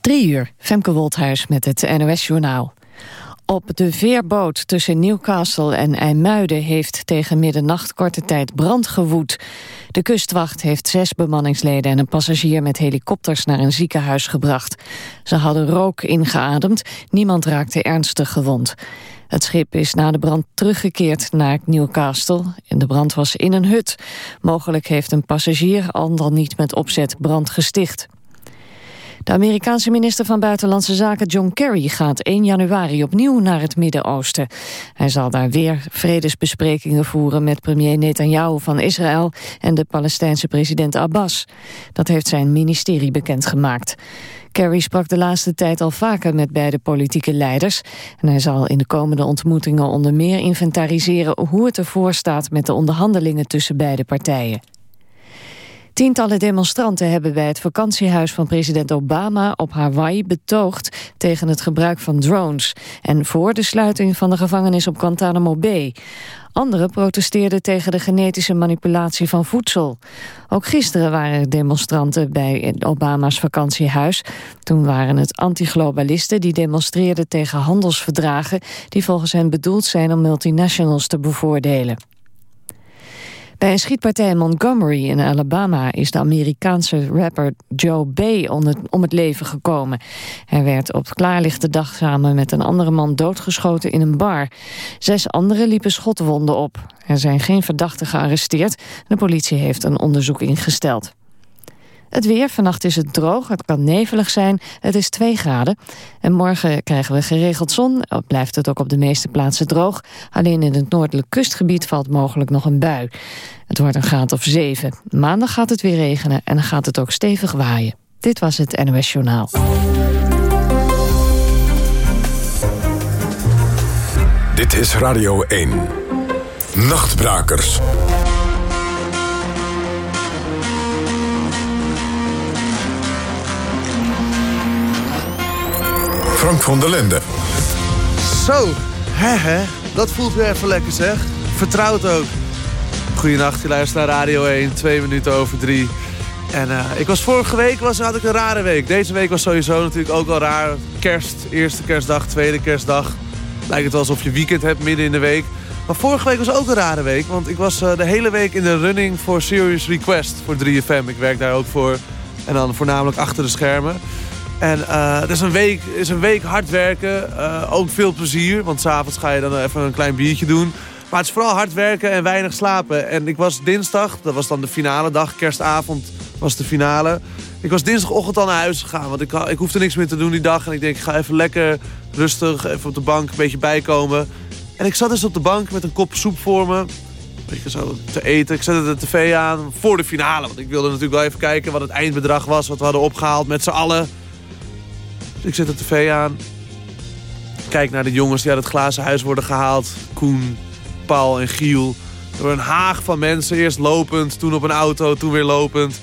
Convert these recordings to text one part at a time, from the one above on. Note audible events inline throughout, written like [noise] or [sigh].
Drie uur, Femke Wolthuis met het NOS-journaal. Op de veerboot tussen Newcastle en IJmuiden heeft tegen middernacht korte tijd brand gewoed. De kustwacht heeft zes bemanningsleden en een passagier met helikopters naar een ziekenhuis gebracht. Ze hadden rook ingeademd, niemand raakte ernstig gewond. Het schip is na de brand teruggekeerd naar Newcastle. En de brand was in een hut. Mogelijk heeft een passagier al dan niet met opzet brand gesticht. De Amerikaanse minister van Buitenlandse Zaken John Kerry gaat 1 januari opnieuw naar het Midden-Oosten. Hij zal daar weer vredesbesprekingen voeren met premier Netanyahu van Israël en de Palestijnse president Abbas. Dat heeft zijn ministerie bekendgemaakt. Kerry sprak de laatste tijd al vaker met beide politieke leiders. En hij zal in de komende ontmoetingen onder meer inventariseren hoe het ervoor staat met de onderhandelingen tussen beide partijen. Tientallen demonstranten hebben bij het vakantiehuis van president Obama op Hawaii betoogd tegen het gebruik van drones en voor de sluiting van de gevangenis op Guantanamo Bay. Anderen protesteerden tegen de genetische manipulatie van voedsel. Ook gisteren waren er demonstranten bij Obama's vakantiehuis. Toen waren het antiglobalisten die demonstreerden tegen handelsverdragen... die volgens hen bedoeld zijn om multinationals te bevoordelen. Bij een schietpartij in Montgomery in Alabama is de Amerikaanse rapper Joe Bay om het leven gekomen. Hij werd op klaarlichte dag samen met een andere man doodgeschoten in een bar. Zes anderen liepen schotwonden op. Er zijn geen verdachten gearresteerd. De politie heeft een onderzoek ingesteld. Het weer, vannacht is het droog, het kan nevelig zijn, het is 2 graden. En morgen krijgen we geregeld zon, blijft het ook op de meeste plaatsen droog. Alleen in het noordelijk kustgebied valt mogelijk nog een bui. Het wordt een graad of 7. Maandag gaat het weer regenen en dan gaat het ook stevig waaien. Dit was het NOS Journaal. Dit is Radio 1. Nachtbrakers. Frank van der Lende. Zo, hè hè, dat voelt weer even lekker zeg. Vertrouwd ook. Goedenacht, je luistert naar Radio 1, twee minuten over drie. En uh, ik was vorige week was, had ik een rare week. Deze week was sowieso natuurlijk ook al raar. Kerst, eerste kerstdag, tweede kerstdag. Lijkt het wel alsof je weekend hebt midden in de week. Maar vorige week was ook een rare week. Want ik was uh, de hele week in de running voor Serious Request voor 3FM. Ik werk daar ook voor. En dan voornamelijk achter de schermen. En uh, het is een, week, is een week hard werken. Uh, ook veel plezier. Want s'avonds ga je dan even een klein biertje doen. Maar het is vooral hard werken en weinig slapen. En ik was dinsdag, dat was dan de finale dag. Kerstavond was de finale. Ik was dinsdagochtend al naar huis gegaan. Want ik, ik hoefde niks meer te doen die dag. En ik denk, ik ga even lekker rustig even op de bank een beetje bijkomen. En ik zat dus op de bank met een kop soep voor me. Beetje zo te eten. Ik zette de tv aan voor de finale. Want ik wilde natuurlijk wel even kijken wat het eindbedrag was. Wat we hadden opgehaald met z'n allen. Ik zet de tv aan. Kijk naar de jongens die uit het glazen huis worden gehaald. Koen, Paul en Giel. Door een haag van mensen. Eerst lopend, toen op een auto, toen weer lopend.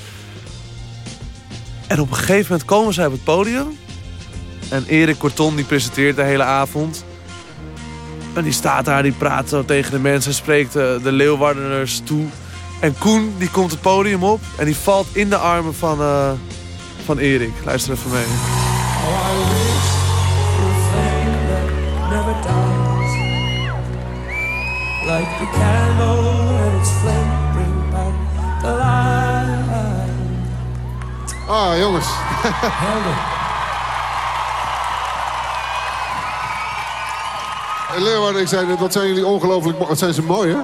En op een gegeven moment komen zij op het podium. En Erik Corton die presenteert de hele avond. En die staat daar, die praat zo tegen de mensen. Spreekt de, de Leeuwardeners toe. En Koen die komt het podium op. En die valt in de armen van, uh, van Erik. Luister even mee. Oh, I wish for a flame that never dies Like the candle and its flame bring back the light Ah, jongens. Helder. Leeuwarden, ik zei, dat zijn jullie ongelooflijk Wat zijn ze mooi, hè?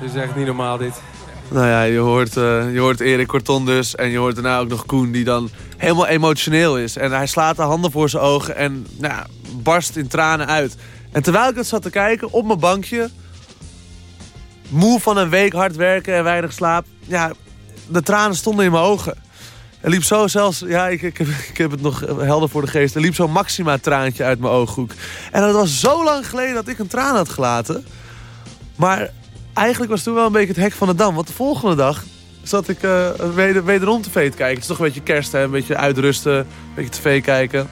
Dit is echt niet normaal, dit. Nou ja, je hoort, uh, je hoort Erik Corton dus. En je hoort daarna ook nog Koen die dan helemaal emotioneel is. En hij slaat de handen voor zijn ogen en nou, barst in tranen uit. En terwijl ik dat zat te kijken op mijn bankje... moe van een week hard werken en weinig slaap... ja, de tranen stonden in mijn ogen. Er liep zo zelfs, ja, ik, ik, heb, ik heb het nog helder voor de geest... er liep zo'n Maxima-traantje uit mijn ooghoek. En dat was zo lang geleden dat ik een traan had gelaten. Maar eigenlijk was toen wel een beetje het hek van de dam. Want de volgende dag zat ik uh, weder, wederom tv te kijken. Het is toch een beetje kerst, hè? een beetje uitrusten, een beetje tv kijken.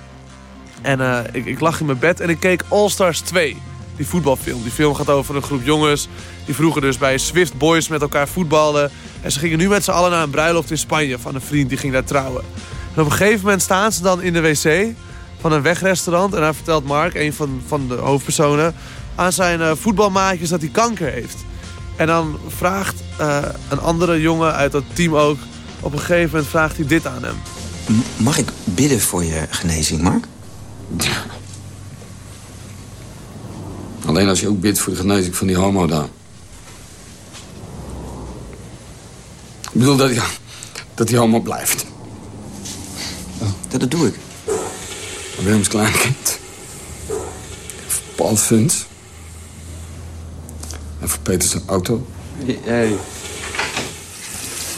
En uh, ik, ik lag in mijn bed en ik keek All Stars 2. Die voetbalfilm. Die film gaat over een groep jongens die vroeger dus bij Swift Boys met elkaar voetbalden. En ze gingen nu met z'n allen naar een bruiloft in Spanje van een vriend die ging daar trouwen. En op een gegeven moment staan ze dan in de wc van een wegrestaurant. En daar vertelt Mark, een van, van de hoofdpersonen, aan zijn uh, voetbalmaatjes dat hij kanker heeft. En dan vraagt uh, een andere jongen uit dat team ook... op een gegeven moment vraagt hij dit aan hem. Mag ik bidden voor je genezing, Mark? [laughs] Alleen als je ook bidt voor de genezing van die homo daar. Ik bedoel dat hij, dat die homo blijft. Oh, dat, dat doe ik. Willems kleinkind. Paul Vins. En voor Peter zijn auto. Hey.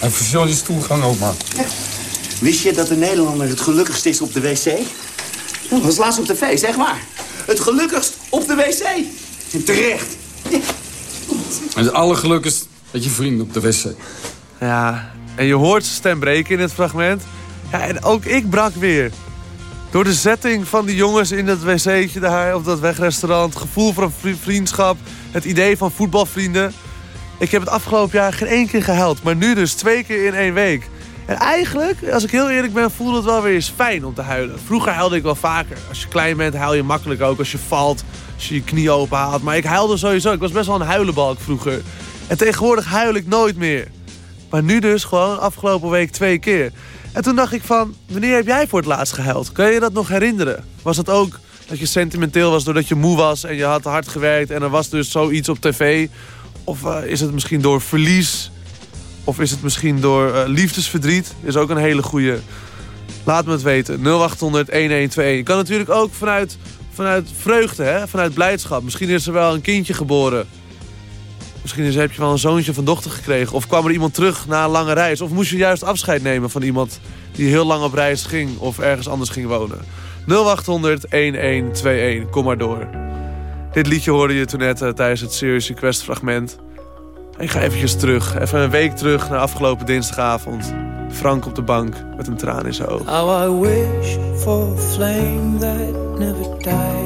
En voor Johnny's stoelgang ook maar. Wist je dat de Nederlander het gelukkigst is op de wc? Dat was laatst op tv, zeg maar. Het gelukkigst op de wc. En terecht. En het allergelukkigst met je vrienden op de wc. Ja, en je hoort zijn stem breken in het fragment. Ja, en ook ik brak weer. Door de setting van die jongens in dat wc'tje daar op dat wegrestaurant. Gevoel van vriendschap. Het idee van voetbalvrienden. Ik heb het afgelopen jaar geen één keer gehuild. Maar nu dus twee keer in één week. En eigenlijk, als ik heel eerlijk ben, voelde het wel weer eens fijn om te huilen. Vroeger huilde ik wel vaker. Als je klein bent, huil je makkelijk ook. Als je valt, als je je knie open haalt. Maar ik huilde sowieso. Ik was best wel een huilenbalk vroeger. En tegenwoordig huil ik nooit meer. Maar nu dus gewoon afgelopen week twee keer. En toen dacht ik van, wanneer heb jij voor het laatst gehuild? Kun je dat nog herinneren? Was het ook dat je sentimenteel was doordat je moe was en je had hard gewerkt... en er was dus zoiets op tv? Of uh, is het misschien door verlies? Of is het misschien door uh, liefdesverdriet? Is ook een hele goede. Laat me het weten. 0800-1121. Je kan natuurlijk ook vanuit, vanuit vreugde, hè? vanuit blijdschap. Misschien is er wel een kindje geboren. Misschien is, heb je wel een zoontje van dochter gekregen. Of kwam er iemand terug na een lange reis. Of moest je juist afscheid nemen van iemand die heel lang op reis ging. Of ergens anders ging wonen. 0800-1121. Kom maar door. Dit liedje hoorde je toen net uh, tijdens het Serious Request fragment. Ik ga eventjes terug. Even een week terug naar afgelopen dinsdagavond. Frank op de bank met een traan in zijn oog. How I wish for flame that never dies.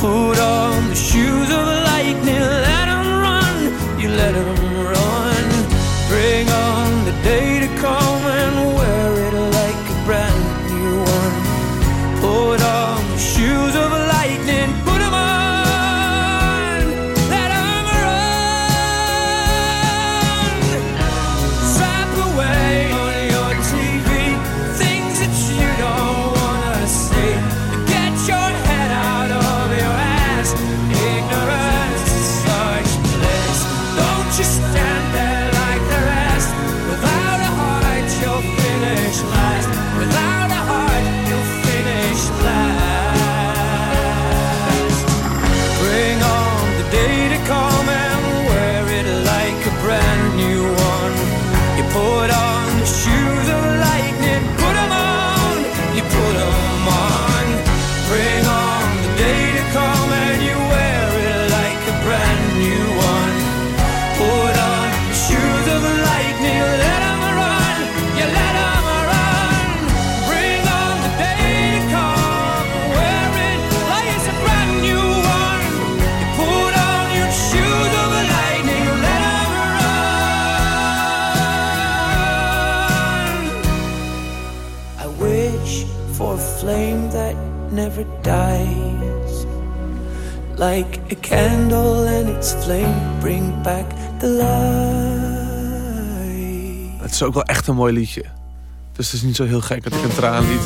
Put on the shoes of lightning, let 'em run. You let 'em run. Bring on the day een mooi liedje. Dus het is niet zo heel gek dat ik een traan liet.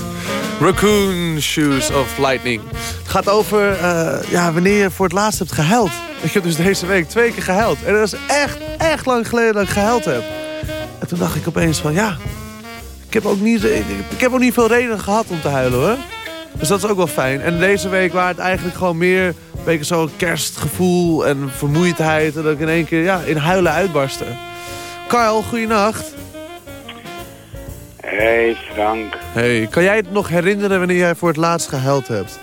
Raccoon Shoes of Lightning. Het gaat over uh, ja, wanneer je voor het laatst hebt gehuild. Ik heb dus deze week twee keer gehuild. En dat is echt, echt lang geleden dat ik gehuild heb. En toen dacht ik opeens van ja, ik heb ook niet, ik heb ook niet veel reden gehad om te huilen hoor. Dus dat is ook wel fijn. En deze week waar het eigenlijk gewoon meer beetje zo'n kerstgevoel en vermoeidheid. En dat ik in één keer ja, in huilen uitbarstte. Carl, goeienacht. Hey Frank. Hey, kan jij het nog herinneren wanneer jij voor het laatst gehuild hebt?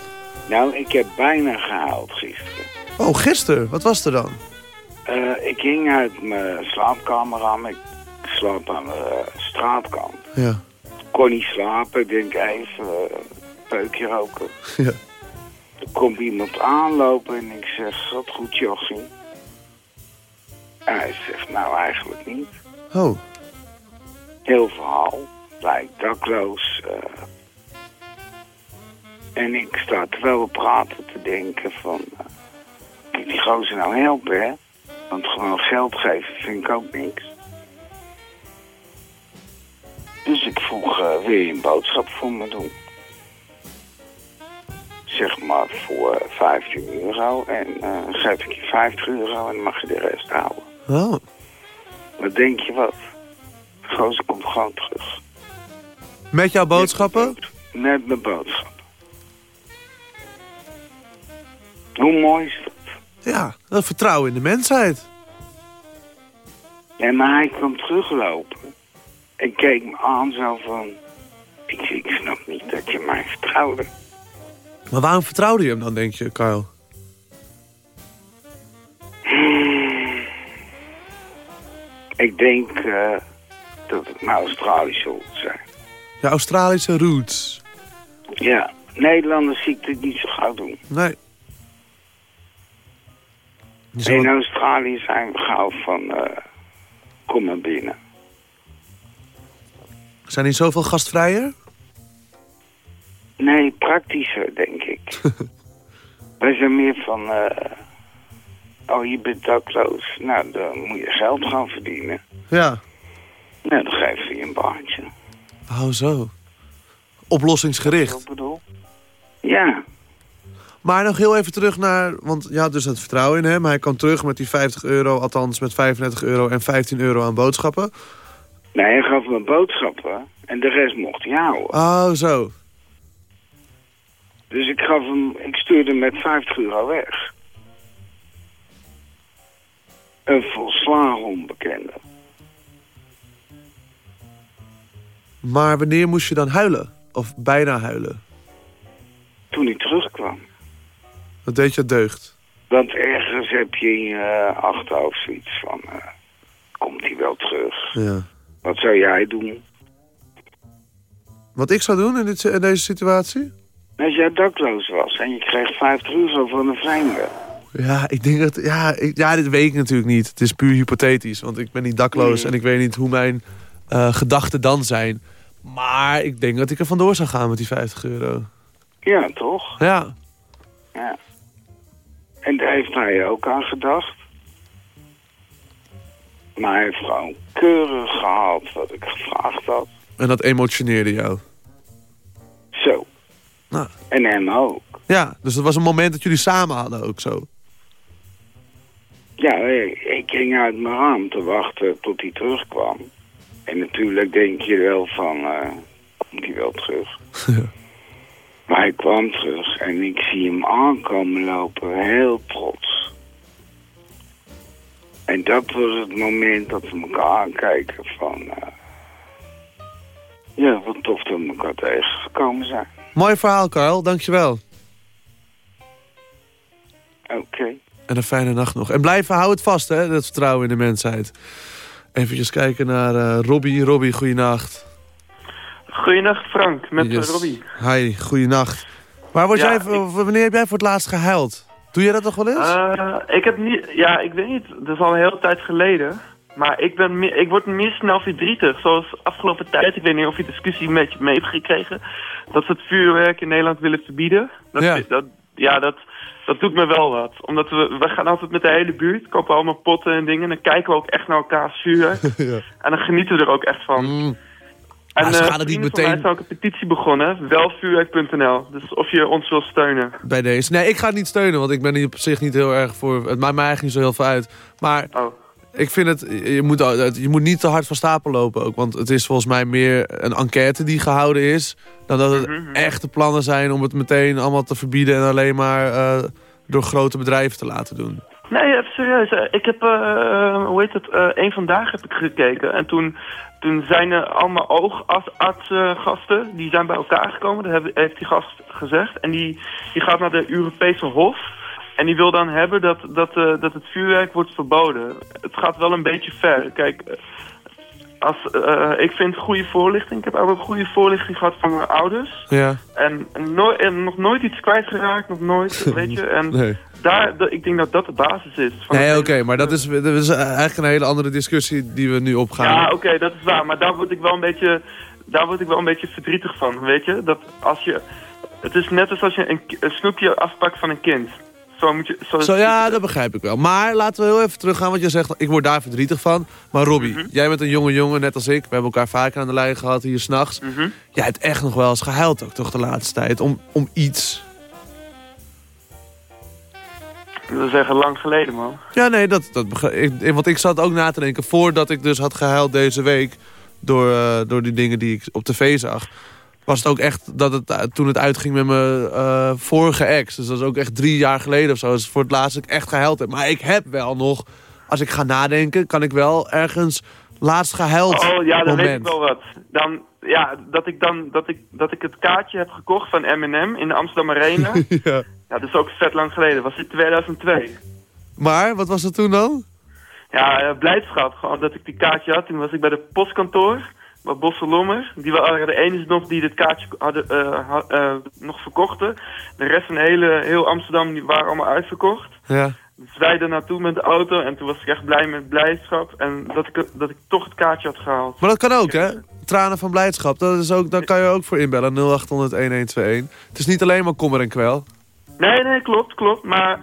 Nou, ik heb bijna gehuild gisteren. Oh, gisteren? Wat was er dan? Uh, ik ging uit mijn slaapkamer aan. Ik slaap aan de straatkant. Ja. Kon niet slapen. Ik denk even uh, peukje roken. [laughs] Ja. Er komt iemand aanlopen en ik zeg, wat goed jochie. En hij zegt, nou eigenlijk niet. Oh. Heel verhaal lijkt dakloos. Uh, en ik sta terwijl we praten te denken van... Uh, die gozer nou helpen, hè? Want gewoon geld geven vind ik ook niks. Dus ik vroeg, uh, wil je een boodschap voor me doen? Zeg maar voor 15 euro. En geef ik je 50 euro en dan mag je de rest houden. Oh. Wat denk je wat? De gozer komt gewoon terug. Met jouw boodschappen? Met mijn boodschappen. Hoe mooi is dat? Ja, dat vertrouwen in de mensheid. Ja, maar hij kwam teruglopen. En keek me aan zo van... Ik, ik snap niet dat je mij vertrouwde. Maar waarom vertrouwde je hem dan, denk je, Kyle? Hmm. Ik denk uh, dat het een Australische zijn. Ja, Australische roots. Ja, Nederlanders zie ik dit niet zo gauw doen. Nee. In Australië zijn we gauw van... Uh, kom maar binnen. Zijn die zoveel gastvrijer? Nee, praktischer, denk ik. [laughs] Wij zijn meer van... Uh, oh, je bent dakloos. Nou, dan moet je geld gaan verdienen. Ja. Nou, dan geven we je een baantje. Oh, zo. Oplossingsgericht. Ik bedoel. Ja. Maar nog heel even terug naar... Want je had dus het vertrouwen in hem. Hij kwam terug met die 50 euro. Althans met 35 euro en 15 euro aan boodschappen. Nee, hij gaf me boodschappen. En de rest mocht hij houden. Oh, zo. Dus ik, gaf hem, ik stuurde hem met 50 euro weg. Een volslagen onbekende. Maar wanneer moest je dan huilen? Of bijna huilen? Toen hij terugkwam. Wat deed je deugd? Want ergens heb je in je achterhoofd zoiets van... Uh, komt hij wel terug? Ja. Wat zou jij doen? Wat ik zou doen in, dit, in deze situatie? Als jij dakloos was en je kreeg 50 euro van een vreemde. Ja, ik denk dat... Ja, ik, ja, dit weet ik natuurlijk niet. Het is puur hypothetisch. Want ik ben niet dakloos Mm. en ik weet niet hoe mijn uh, gedachten dan zijn. Maar ik denk dat ik er vandoor zou gaan met die 50 euro. Ja, toch? Ja. Ja. En daar heeft hij ook aan gedacht. Maar hij heeft gewoon keurig gehaald wat ik gevraagd had. En dat emotioneerde jou? Zo. Nou. En hem ook. Ja, dus dat was een moment dat jullie samen hadden ook zo. Ja, ik, ik ging uit mijn raam te wachten tot hij terugkwam. En natuurlijk denk je wel van, uh, komt hij wel terug? Maar hij kwam terug en ik zie hem aankomen lopen, heel trots. En dat was het moment dat we elkaar aankijken van... Uh, ja, wat tof dat we elkaar tegengekomen zijn. Mooi verhaal, Carl. Dankjewel. Oké. Okay. En een fijne nacht nog. En blijf, hou het vast, hè, dat vertrouwen in de mensheid. Even kijken naar uh, Robbie. Robbie, goeienacht. Goeienacht Frank, met yes. Robbie. Hi, goeienacht. Ja, jij, ik... wanneer heb jij voor het laatst gehuild? Doe je dat toch wel eens? Uh, ik heb niet, ja, ik weet niet. Dat is al een hele tijd geleden. Maar ik, ben ik word meer snel verdrietig. Zoals afgelopen tijd, ik weet niet of je discussie een beetje mee hebt gekregen. Dat ze het vuurwerk in Nederland willen verbieden. Dat, Ja. dat, ja, dat, dat doet me wel wat. Omdat we, we gaan altijd met de hele buurt, kopen allemaal potten en dingen. En dan kijken we ook echt naar elkaars vuurwerk. [laughs] En dan genieten we er ook echt van. En Maar ze eh, gaan het niet vrienden van mij meteen- zijn ook een petitie begonnen, welvuurwerk.nl. Dus of je ons wil steunen. Bij deze. Nee, ik ga het niet steunen, want ik ben hier op zich niet heel erg voor... Het maakt mij eigenlijk niet zo heel veel uit. Maar Oh. Ik vind het... Je moet, je moet niet te hard van stapel lopen ook. Want het is volgens mij meer een enquête die gehouden is... dan dat het Mhm, echte plannen zijn om het meteen allemaal te verbieden... en alleen maar eh, door grote bedrijven te laten doen. Nee, even serieus. eh, Ik heb, eh, hoe heet het, eh één vandaag heb ik gekeken. En toen, toen zijn er allemaal oogartsgasten, die zijn bij elkaar gekomen. Dat heeft, heeft die gast gezegd. En die, die gaat naar de Europese Hof. En die wil dan hebben dat, dat, eh, dat het vuurwerk wordt verboden. Het gaat wel een beetje ver. Kijk, eh, als, eh, ik vind goede voorlichting. Ik heb ook goede voorlichting gehad van mijn ouders. Ja. En, no- en nog nooit iets kwijtgeraakt, nog nooit, [laughs] weet je. En Nee. daar, ik denk dat dat de basis is. Van Nee, oké, maar dat is, dat is eigenlijk een hele andere discussie die we nu opgaan. Ja, oké, dat is waar. Maar daar word ik wel een beetje, daar word ik wel een beetje verdrietig van, weet je. Dat als je, het is net als als je een, een snoepje afpakt van een kind. Zo moet je... Zo, Zo, ja, dat begrijp ik wel. Maar laten we heel even teruggaan, want je zegt, ik word daar verdrietig van. Maar Robbie, Mhm. jij bent een jonge jongen, net als ik. We hebben elkaar vaker aan de lijn gehad hier s'nachts. Mhm. Jij hebt echt nog wel eens gehuild ook, toch, de laatste tijd? Om, om iets. Dat is echt lang geleden, man. Ja, nee, dat, dat begrijp ik. Want ik zat ook na te denken, voordat ik dus had gehuild deze week... door, eh, door die dingen die ik op tv zag... was het ook echt dat het, eh, toen het uitging met mijn eh, vorige ex. Dus dat is ook echt drie jaar geleden of zo. Dat is voor het laatst dat ik echt gehuild heb. Maar ik heb wel nog, als ik ga nadenken... kan ik wel ergens laatst gehuild Oh ja, dan weet ik wel wat. Dan, ja, dat ik dan, dat ik, dat ik het kaartje heb gekocht van M&M in de Amsterdam Arena. [laughs] ja. ja, dat is ook vet lang geleden. Was in 2002. Maar, wat was dat toen dan? Ja, eh, blijdschap. Gewoon dat ik die kaartje had. Toen was ik bij de postkantoor. Bij Bosselommer. Die waren de enige nog die dit kaartje hadden, eh, ha- eh, nog verkochten. De rest van hele, heel Amsterdam die waren allemaal uitverkocht. Ja. Dus wij er naartoe met de auto. En toen was ik echt blij met blijdschap. En dat ik, dat ik toch het kaartje had gehaald. Maar dat kan ook, hè? Tranen van blijdschap. Dat is ook, daar kan je ook voor inbellen. 0800 1121. Het is niet alleen maar kommer en kwel. Nee, nee, klopt, klopt. Maar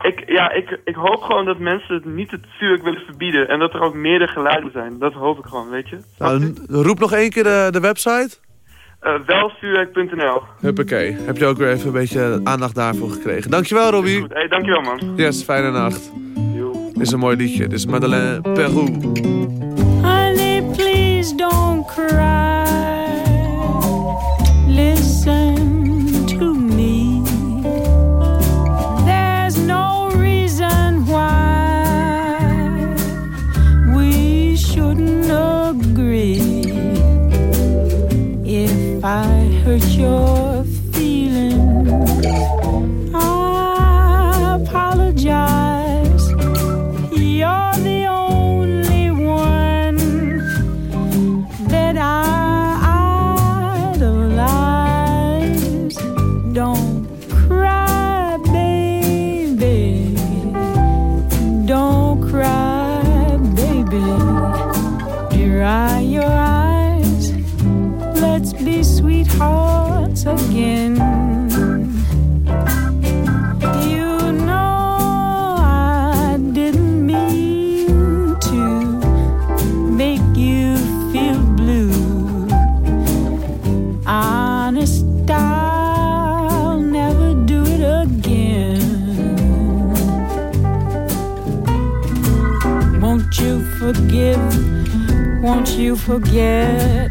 ik, ja, ik, ik hoop gewoon dat mensen het niet het vuurwerk willen verbieden. En dat er ook meerdere geluiden zijn. Dat hoop ik gewoon, weet je. Nou, roep nog één keer de, de website. Eh welvuurwerk.nl Huppakee. Heb je ook weer even een beetje aandacht daarvoor gekregen. Dankjewel, Robbie. Goed, hey, dankjewel man. Yes, fijne nacht. Dit is een mooi liedje. Dit is Madeleine Peru. Honey, please don't cry. I hurt your forget?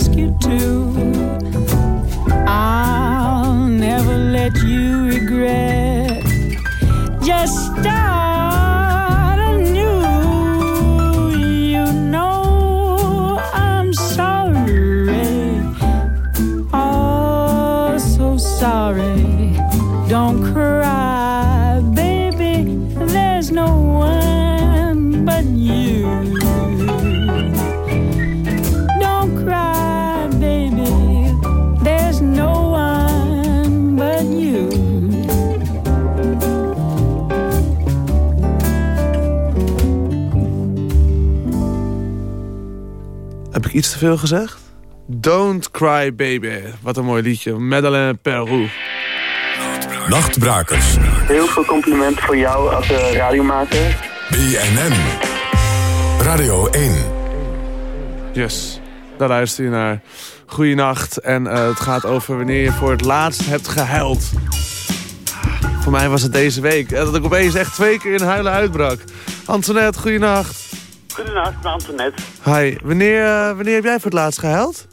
Ask you to. I'll never let you regret. Just start ik iets te veel gezegd? Don't Cry Baby. Wat een mooi liedje. Madeleine Peru. Nachtbrakers. Heel veel complimenten voor jou als uh, radiomaker. BNN. Radio 1. Yes, daar luister je naar. Goeienacht. En eh, het gaat over wanneer je voor het laatst hebt gehuild. Voor mij was het deze week. eh, Dat ik opeens echt twee keer in huilen uitbrak. Antoinette, goeienacht. Goedenavond, Antoinette. Hi, wanneer, eh, wanneer heb jij voor het laatst gehuild?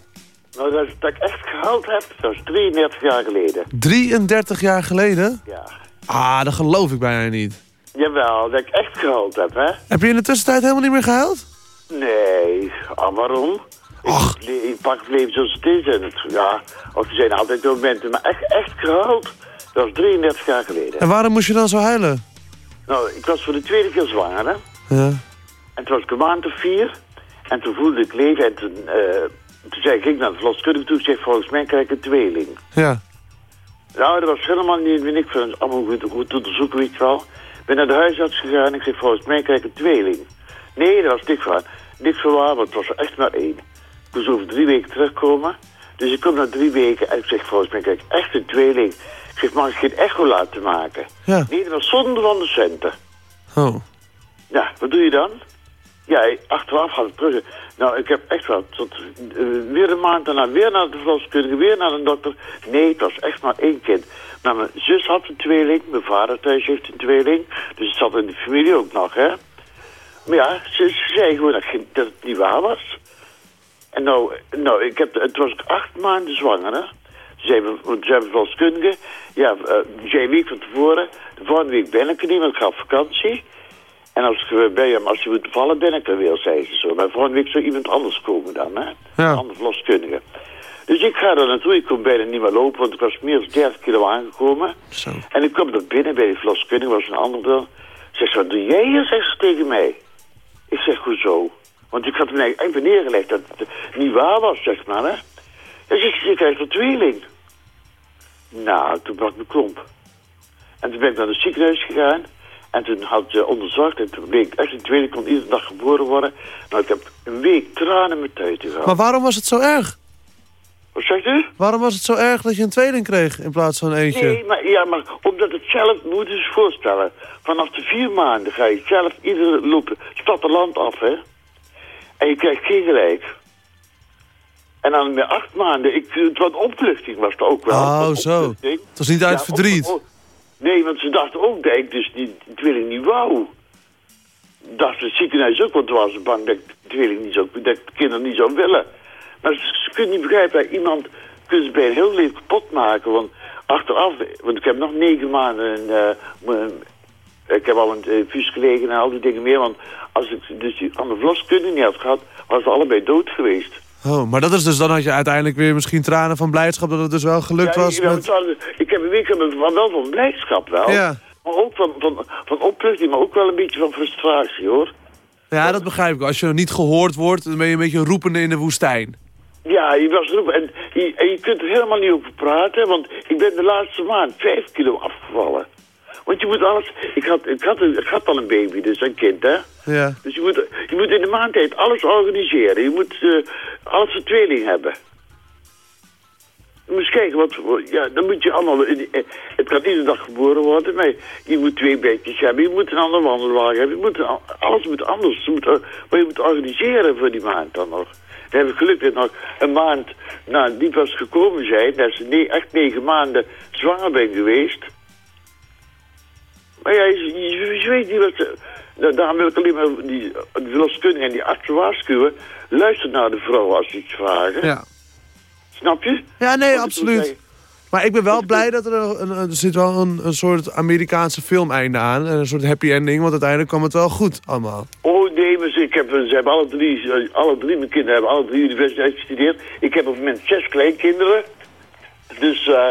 Nou, dat, dat ik echt gehuild heb, dat is 33 jaar geleden. 33 jaar geleden? Ja. Ah, dat geloof ik bijna niet. Jawel, dat ik echt gehuild heb, hè? Heb je in de tussentijd helemaal niet meer gehuild? Nee, ah, waarom? Ach. Ik, ik pak het leven zoals het is. En het, ja, of er zijn altijd momenten, maar echt, echt gehuild. Dat was 33 jaar geleden. En waarom moest je dan zo huilen? Nou, ik was voor de tweede keer zwanger, hè? Ja. En toen was ik een maand of vier. En toen voelde ik leven. En toen, eh, toen zei ik, ik naar de verloskundige toe. Ik zeg, volgens mij krijg ik een tweeling. Ja. Nou, dat was helemaal niet, weet ik, van allemaal goed, goed onderzoeken, weet je wel. Ik ben naar de huisarts gegaan. Ik zeg, volgens mij krijg ik een tweeling. Nee, dat was niks van. Niks van waar, want het was er echt maar één. Ik moest over drie weken terugkomen. Dus ik kom na drie weken en ik zeg, volgens mij krijg ik echt een tweeling. Ik zeg, mag ik geen echo laten maken? Ja. Nee, dat was zonder van de centen. Oh. Ja, wat doe je dan? Ja, achteraf gaat het terug. Nou, ik heb echt wel tot eh, weer een maand daarna weer naar de verloskundige, weer naar de dokter. Nee, het was echt maar één kind. Maar mijn zus had een tweeling, mijn vader thuis heeft een tweeling. Dus het zat in de familie ook nog, hè. Maar ja, ze, ze zei gewoon dat, dat het niet waar was. En nou, nou ik heb, het was acht maanden zwanger, hè. Ze zei, want ze hebben verloskundige. Ja, eh, zei een week van tevoren. De volgende week ben ik er niet, want ik ga op vakantie. En als ik er ja, maar als je moet vallen, ben ik er weer, zei ze zo. Maar volgende week zou iemand anders komen dan, hè? Ja. Een andere verloskundige. Dus ik ga daar naartoe. Ik kon bijna niet meer lopen, want ik was meer dan 30 kilo aangekomen. Zo. En ik kom er binnen bij de verloskundige, was een ander ze, wat doe jij hier, zegt ze tegen mij. Ik zeg, hoezo? Want ik had hem eigenlijk even neergelegd dat het niet waar was, zeg maar, hè. Zegt, je krijgt een tweeling. Nou, toen brak mijn klomp. En toen ben ik naar het ziekenhuis gegaan. En toen had ze onderzocht en toen bleek echt een tweeling kon iedere dag geboren worden. Nou, ik heb een week tranen met thuis gehad. Maar waarom was het zo erg? Wat zegt u? Waarom was het zo erg dat je een tweeling kreeg in plaats van eentje? Nee, maar, ja, maar omdat het zelf, moet je eens voorstellen. Vanaf de vier maanden ga je zelf iedere loop stad en land af, hè. En je krijgt geen gelijk. En dan met acht maanden, ik, het wat opluchting was er ook wel. Oh, zo. Het was niet uit Ja, verdriet. op- op- nee, want ze dachten ook dat ik dus die tweeling niet wou. Dacht het ziekenhuis ook, want ze bang dat ik de niet dat kinderen niet zou willen. Maar ze, kunnen niet begrijpen dat iemand kunnen ze bij een heel leven kapot maken. Want achteraf, want ik heb nog negen maanden, eh, ik heb al een uh, vuur gelegen en al die dingen meer. Want als ik dus die verloskundige niet had gehad, waren ze allebei dood geweest. Oh, maar dat is dus dan had je uiteindelijk weer misschien tranen van blijdschap dat het dus wel gelukt Ja, was. ik, Met... ik heb een van, wel van blijdschap wel. Ja. Maar ook van, van, van opluchting, maar ook wel een beetje van frustratie hoor. Ja, dat begrijp ik. Als je niet gehoord wordt, dan ben je een beetje roepende in de woestijn. Ja, je was erop. En je, en je kunt er helemaal niet over praten, want ik ben de laatste maand vijf kilo afgevallen. Want je moet alles... Ik had, ik had, een- ik had al een baby, dus een kind, hè. Ja. Dus je moet, je moet in de maandtijd alles organiseren. Je moet eh, alles een tweeling hebben. Je moet kijken, wat, ja, dan moet je allemaal... eh, Het kan iedere dag geboren worden, maar je moet twee bedjes hebben. Je moet een andere wandelwagen hebben. Je moet, alles moet anders. Je moet, eh, maar je moet organiseren voor die maand dan nog. Dan heb ik gelukkig nog een maand na die pas gekomen zijn. Dat ze ne echt negen maanden zwanger ben geweest. Maar ja, je, je- je weet niet wat... Da- Daarom wil ik alleen maar die, die verloskundige en die artsen waarschuwen. Luister naar de vrouw als ze iets vragen. Ja. Snap je? Ja, nee, absoluut. Maar ik ben wel blij dat er, een, er zit wel een, een soort Amerikaanse filmeinde aan. En een soort happy ending, want uiteindelijk kwam het wel goed allemaal. Oh nee, maar ze, ik heb, ze hebben alle drie, eh, alle drie mijn kinderen hebben alle drie universiteit gestudeerd. Ik heb op het moment zes kleinkinderen. Dus eh,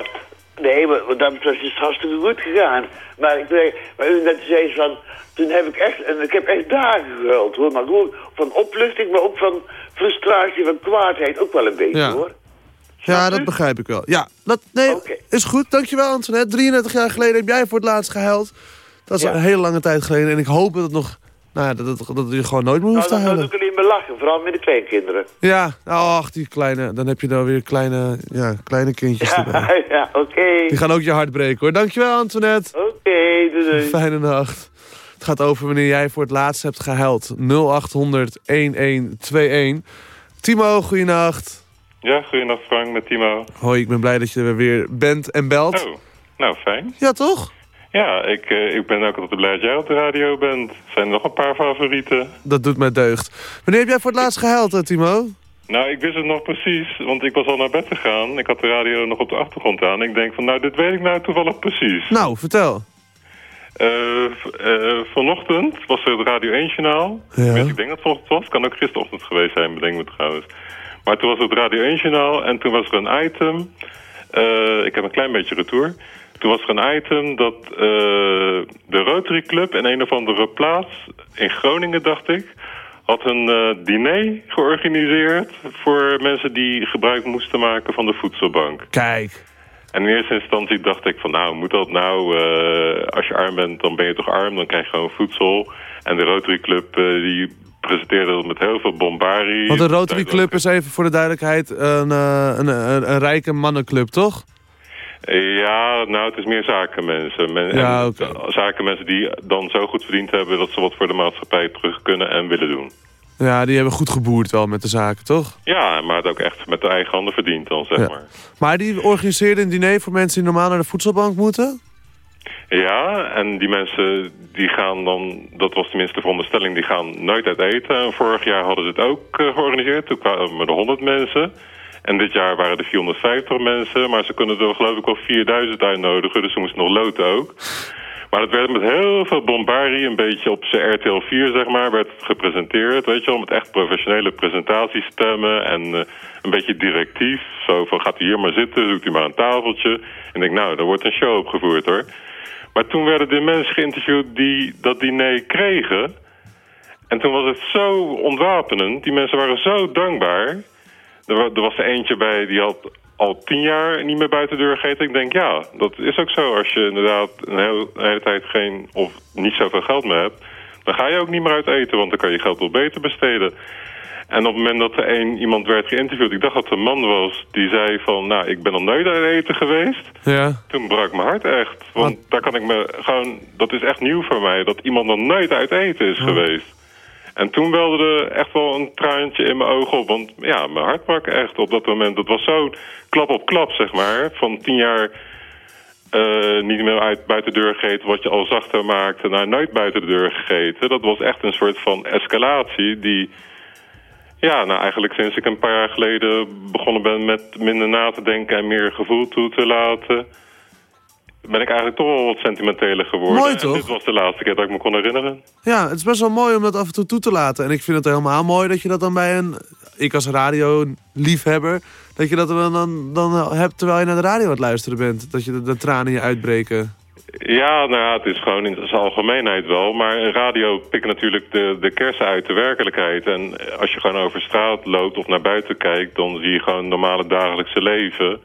nee, maar wat dat betreft is het hartstikke goed gegaan. Maar ik weet, maar u net zei van, toen heb ik echt, en ik heb echt dagen gehuild hoor. Maar gewoon van opluchting, maar ook van frustratie, van kwaadheid ook wel een beetje Ja. hoor. Ja, dat begrijp ik wel. Ja, dat, nee, is goed. Dankjewel Antoinette. 33 jaar geleden heb jij voor het laatst gehuild. Dat is Ja. een hele lange tijd geleden. En ik hoop dat het nog... Nou, ja, dat, dat, dat je gewoon nooit meer hoeft Nou, te dan huilen. doe ik alleen maar lachen, vooral met de kleinkinderen. Ja, ach, die kleine... Dan heb je dan weer kleine, ja, kleine kindjes erbij. [laughs] ja, oké. Die gaan ook je hart breken, hoor. Dankjewel, Antoinette. Oké, doei doei. Fijne nacht. Het gaat over wanneer jij voor het laatst hebt gehuild. 0800 1121. Timo, goeienacht. Ja, goeienacht Frank, met Timo. Hoi, ik ben blij dat je er weer bent en belt. Oh, nou fijn. Ja, toch? Ja, ik, eh, ik ben ook altijd blij dat jij op de radio bent. Zijn er nog een paar favorieten? Dat doet mij deugd. Wanneer heb jij voor het laatst gehuild, hè, Timo? Nou, ik wist het nog precies, want ik was al naar bed gegaan. Ik had de radio nog op de achtergrond aan. Ik denk van, nou, dit weet ik nou toevallig precies. Nou, vertel. Eh, eh, vanochtend was er het Radio 1-journaal. Ja. Ik denk dat het vanochtend was. Kan ook gisterochtend geweest zijn, bedenk me trouwens. Maar toen was het Radio 1-journaal en toen was er een item. eh, ik heb een klein beetje retour. Toen was er een item dat eh, de Rotary Club in een of andere plaats, in Groningen dacht ik, had een diner georganiseerd voor mensen die gebruik moesten maken van de voedselbank. Kijk. En in eerste instantie dacht ik van nou, moet dat nou? eh, als je arm bent, dan ben je toch arm, dan krijg je gewoon voedsel. En de Rotary Club eh, die presenteerde dat met heel veel bombarie. Want de Rotary Club is even voor de duidelijkheid een, eh, een, een, een rijke mannenclub, toch? Ja, nou, het is meer zakenmensen. Men, Ja. Zakenmensen die dan zo goed verdiend hebben... dat ze wat voor de maatschappij terug kunnen en willen doen. Ja, die hebben goed geboerd wel met de zaken, toch? Ja, maar het ook echt met de eigen handen verdiend dan, zeg Ja. maar. Maar die organiseerde een diner voor mensen die normaal naar de voedselbank moeten? Ja, en die mensen die gaan dan, dat was tenminste de veronderstelling, die gaan nooit uit eten. En vorig jaar hadden ze het ook eh, georganiseerd, toen kwamen er 100 mensen. En dit jaar waren er 450 mensen, maar ze kunnen er geloof ik wel 4000 uitnodigen, dus ze moesten nog loten ook. Maar het werd met heel veel bombarie, een beetje op zijn RTL 4 zeg maar, werd gepresenteerd. Weet je wel, met echt professionele presentatiestemmen en eh, een beetje directief. Zo van, gaat u hier maar zitten, zoekt u maar een tafeltje. En ik nou, er wordt een show opgevoerd hoor. Maar toen werden de mensen geïnterviewd die dat diner kregen. En toen was het zo ontwapenend. Die mensen waren zo dankbaar. Er was er eentje bij die had al tien jaar niet meer buiten de deur gegeten. Ik denk, ja, dat is ook zo. Als je inderdaad een, heel, een hele tijd geen of niet zoveel geld meer hebt... dan ga je ook niet meer uit eten, want dan kan je geld wel beter besteden. En op het moment dat er een, iemand werd geïnterviewd... ik dacht dat het een man was, die zei van... nou, ik ben nog nooit uit eten geweest... Ja. toen brak mijn hart echt. Want daar kan ik me gewoon... Dat is echt nieuw voor mij. Dat iemand nog nooit uit eten is geweest. En toen welde er echt wel een traantje in mijn ogen op. Want ja, mijn hart brak echt op dat moment. Dat was zo klap op klap, zeg maar. Van tien jaar eh, niet meer uit buiten de deur gegeten... wat je al zachter maakte, naar nooit buiten de deur gegeten. Dat was echt een soort van escalatie die... Ja, nou eigenlijk sinds ik een paar jaar geleden begonnen ben met minder na te denken en meer gevoel toe te laten, ben ik eigenlijk toch wel wat sentimenteler geworden. Mooi, En toch? dit was de laatste keer dat ik me kon herinneren. Ja, het is best wel mooi om dat af en toe toe te laten. En ik vind het helemaal mooi dat je dat dan bij een... Ik als radioliefhebber... dat je dat dan, dan, dan hebt terwijl je naar de radio aan het luisteren bent. Dat je de, de tranen je uitbreken. Ja, nou ja, het is gewoon in zijn algemeenheid wel. Maar een radio pikt natuurlijk de, de kersen uit de werkelijkheid. En als je gewoon over straat loopt of naar buiten kijkt... dan zie je gewoon het normale dagelijkse leven.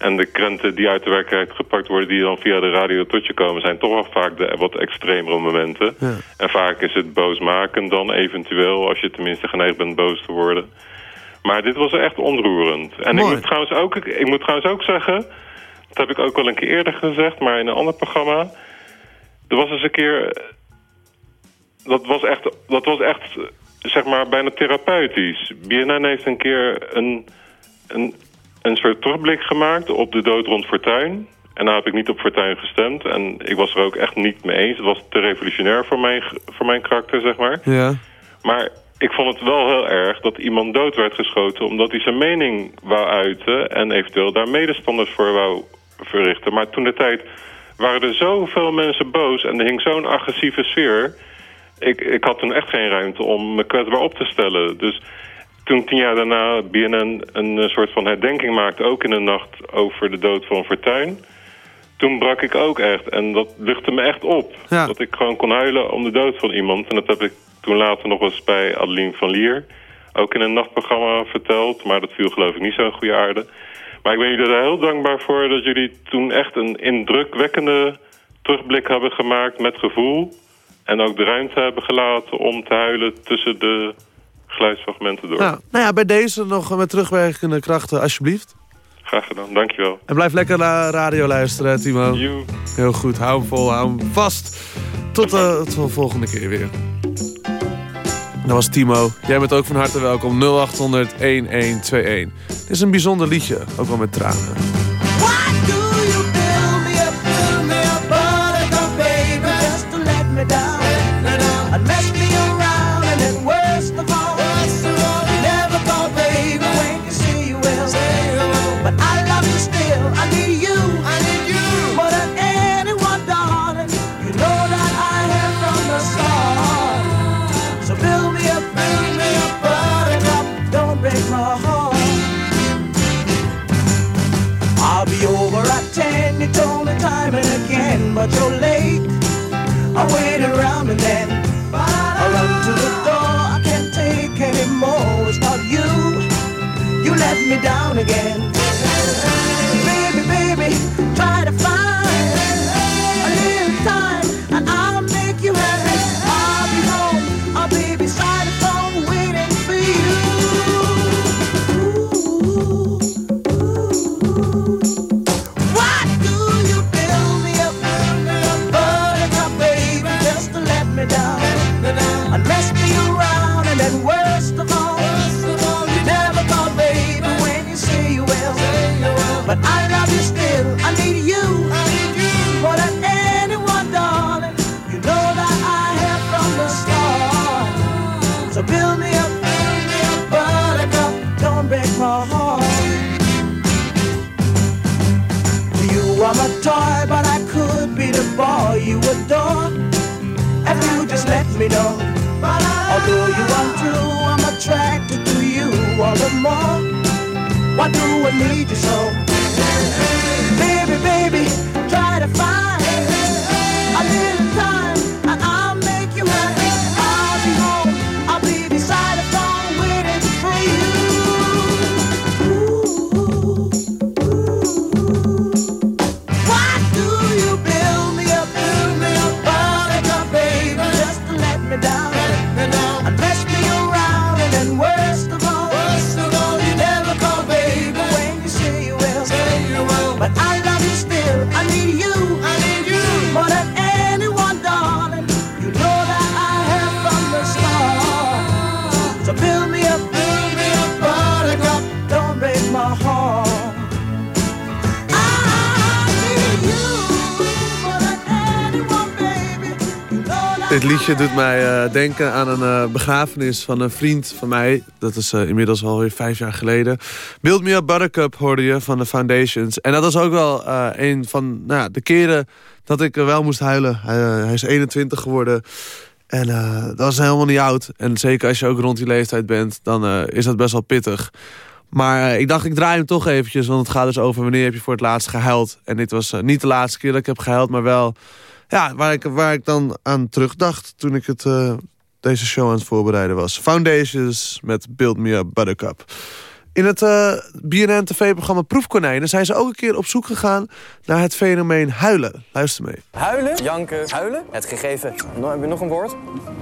En de krenten die uit de werkelijkheid gepakt worden... die dan via de radio tot je komen... zijn toch wel vaak de wat extremere momenten. Ja. En vaak is het boosmakend dan eventueel... als je tenminste geneigd bent boos te worden. Maar dit was echt onroerend. En ik moet, trouwens ook, ik moet trouwens ook zeggen... Dat heb ik ook wel een keer eerder gezegd, maar in een ander programma. Er was eens een keer... Dat was echt, dat was echt zeg maar, bijna therapeutisch. BNN heeft een keer een, een, een soort terugblik gemaakt op de dood rond Fortuin. En daar heb ik niet op Fortuyn gestemd. En ik was er ook echt niet mee eens. Het was te revolutionair voor mijn, voor mijn karakter, zeg maar. Ja. Maar ik vond het wel heel erg dat iemand dood werd geschoten... omdat hij zijn mening wou uiten... en eventueel daar medestanders voor wou verrichten. Maar toen de tijd waren er zoveel mensen boos... en er hing zo'n agressieve sfeer... Ik, ik had toen echt geen ruimte om me kwetsbaar op te stellen. Dus toen tien jaar daarna BNN een eh, soort van herdenking maakte... ook in de nacht over de dood van Fortuyn... toen brak ik ook echt. En dat luchtte me echt op. Dat ik gewoon kon huilen om de dood van iemand. En dat heb ik toen later nog eens bij Adeline van Lier... ook in een nachtprogramma verteld. Maar dat viel geloof ik niet zo in goede aarde. Maar ik ben jullie er heel dankbaar voor... dat jullie toen echt een indrukwekkende terugblik hebben gemaakt met gevoel... En ook de ruimte hebben gelaten om te huilen tussen de geluidsfragmenten door. Nou, nou ja, bij deze nog met terugwerkende krachten, alsjeblieft. Graag gedaan, dankjewel. En blijf lekker naar radio luisteren, Timo. You. Heel goed, hou hem vol, hou hem vast. Tot, uh, tot de volgende keer weer. Dat was Timo. Jij bent ook van harte welkom. 0800 1121. Dit is een bijzonder liedje, ook wel met tranen. Liedje doet mij eh, denken aan een eh, begrafenis van een vriend van mij. Dat is eh, inmiddels alweer vijf jaar geleden. Build Me Up Buttercup hoorde je van de Foundations. En dat was ook wel een van nou, de keren dat ik wel moest huilen. Hij, hij is 21 geworden. En dat was helemaal niet oud. En zeker als je ook rond die leeftijd bent, dan is dat best wel pittig. Maar ik dacht, ik draai hem toch eventjes. Want het gaat dus over wanneer heb je voor het laatst gehuild. En dit was niet de laatste keer dat ik heb gehuild, maar wel... Ja, waar ik, waar ik dan aan terugdacht toen ik het, eh, deze show aan het voorbereiden was. Foundations met Build Me Up Buttercup. In het uh, BNN-tv-programma Proefkonijnen zijn ze ook een keer op zoek gegaan naar het fenomeen huilen. Luister mee. Huilen, janken, huilen. Het gegeven, nou, heb je nog een woord?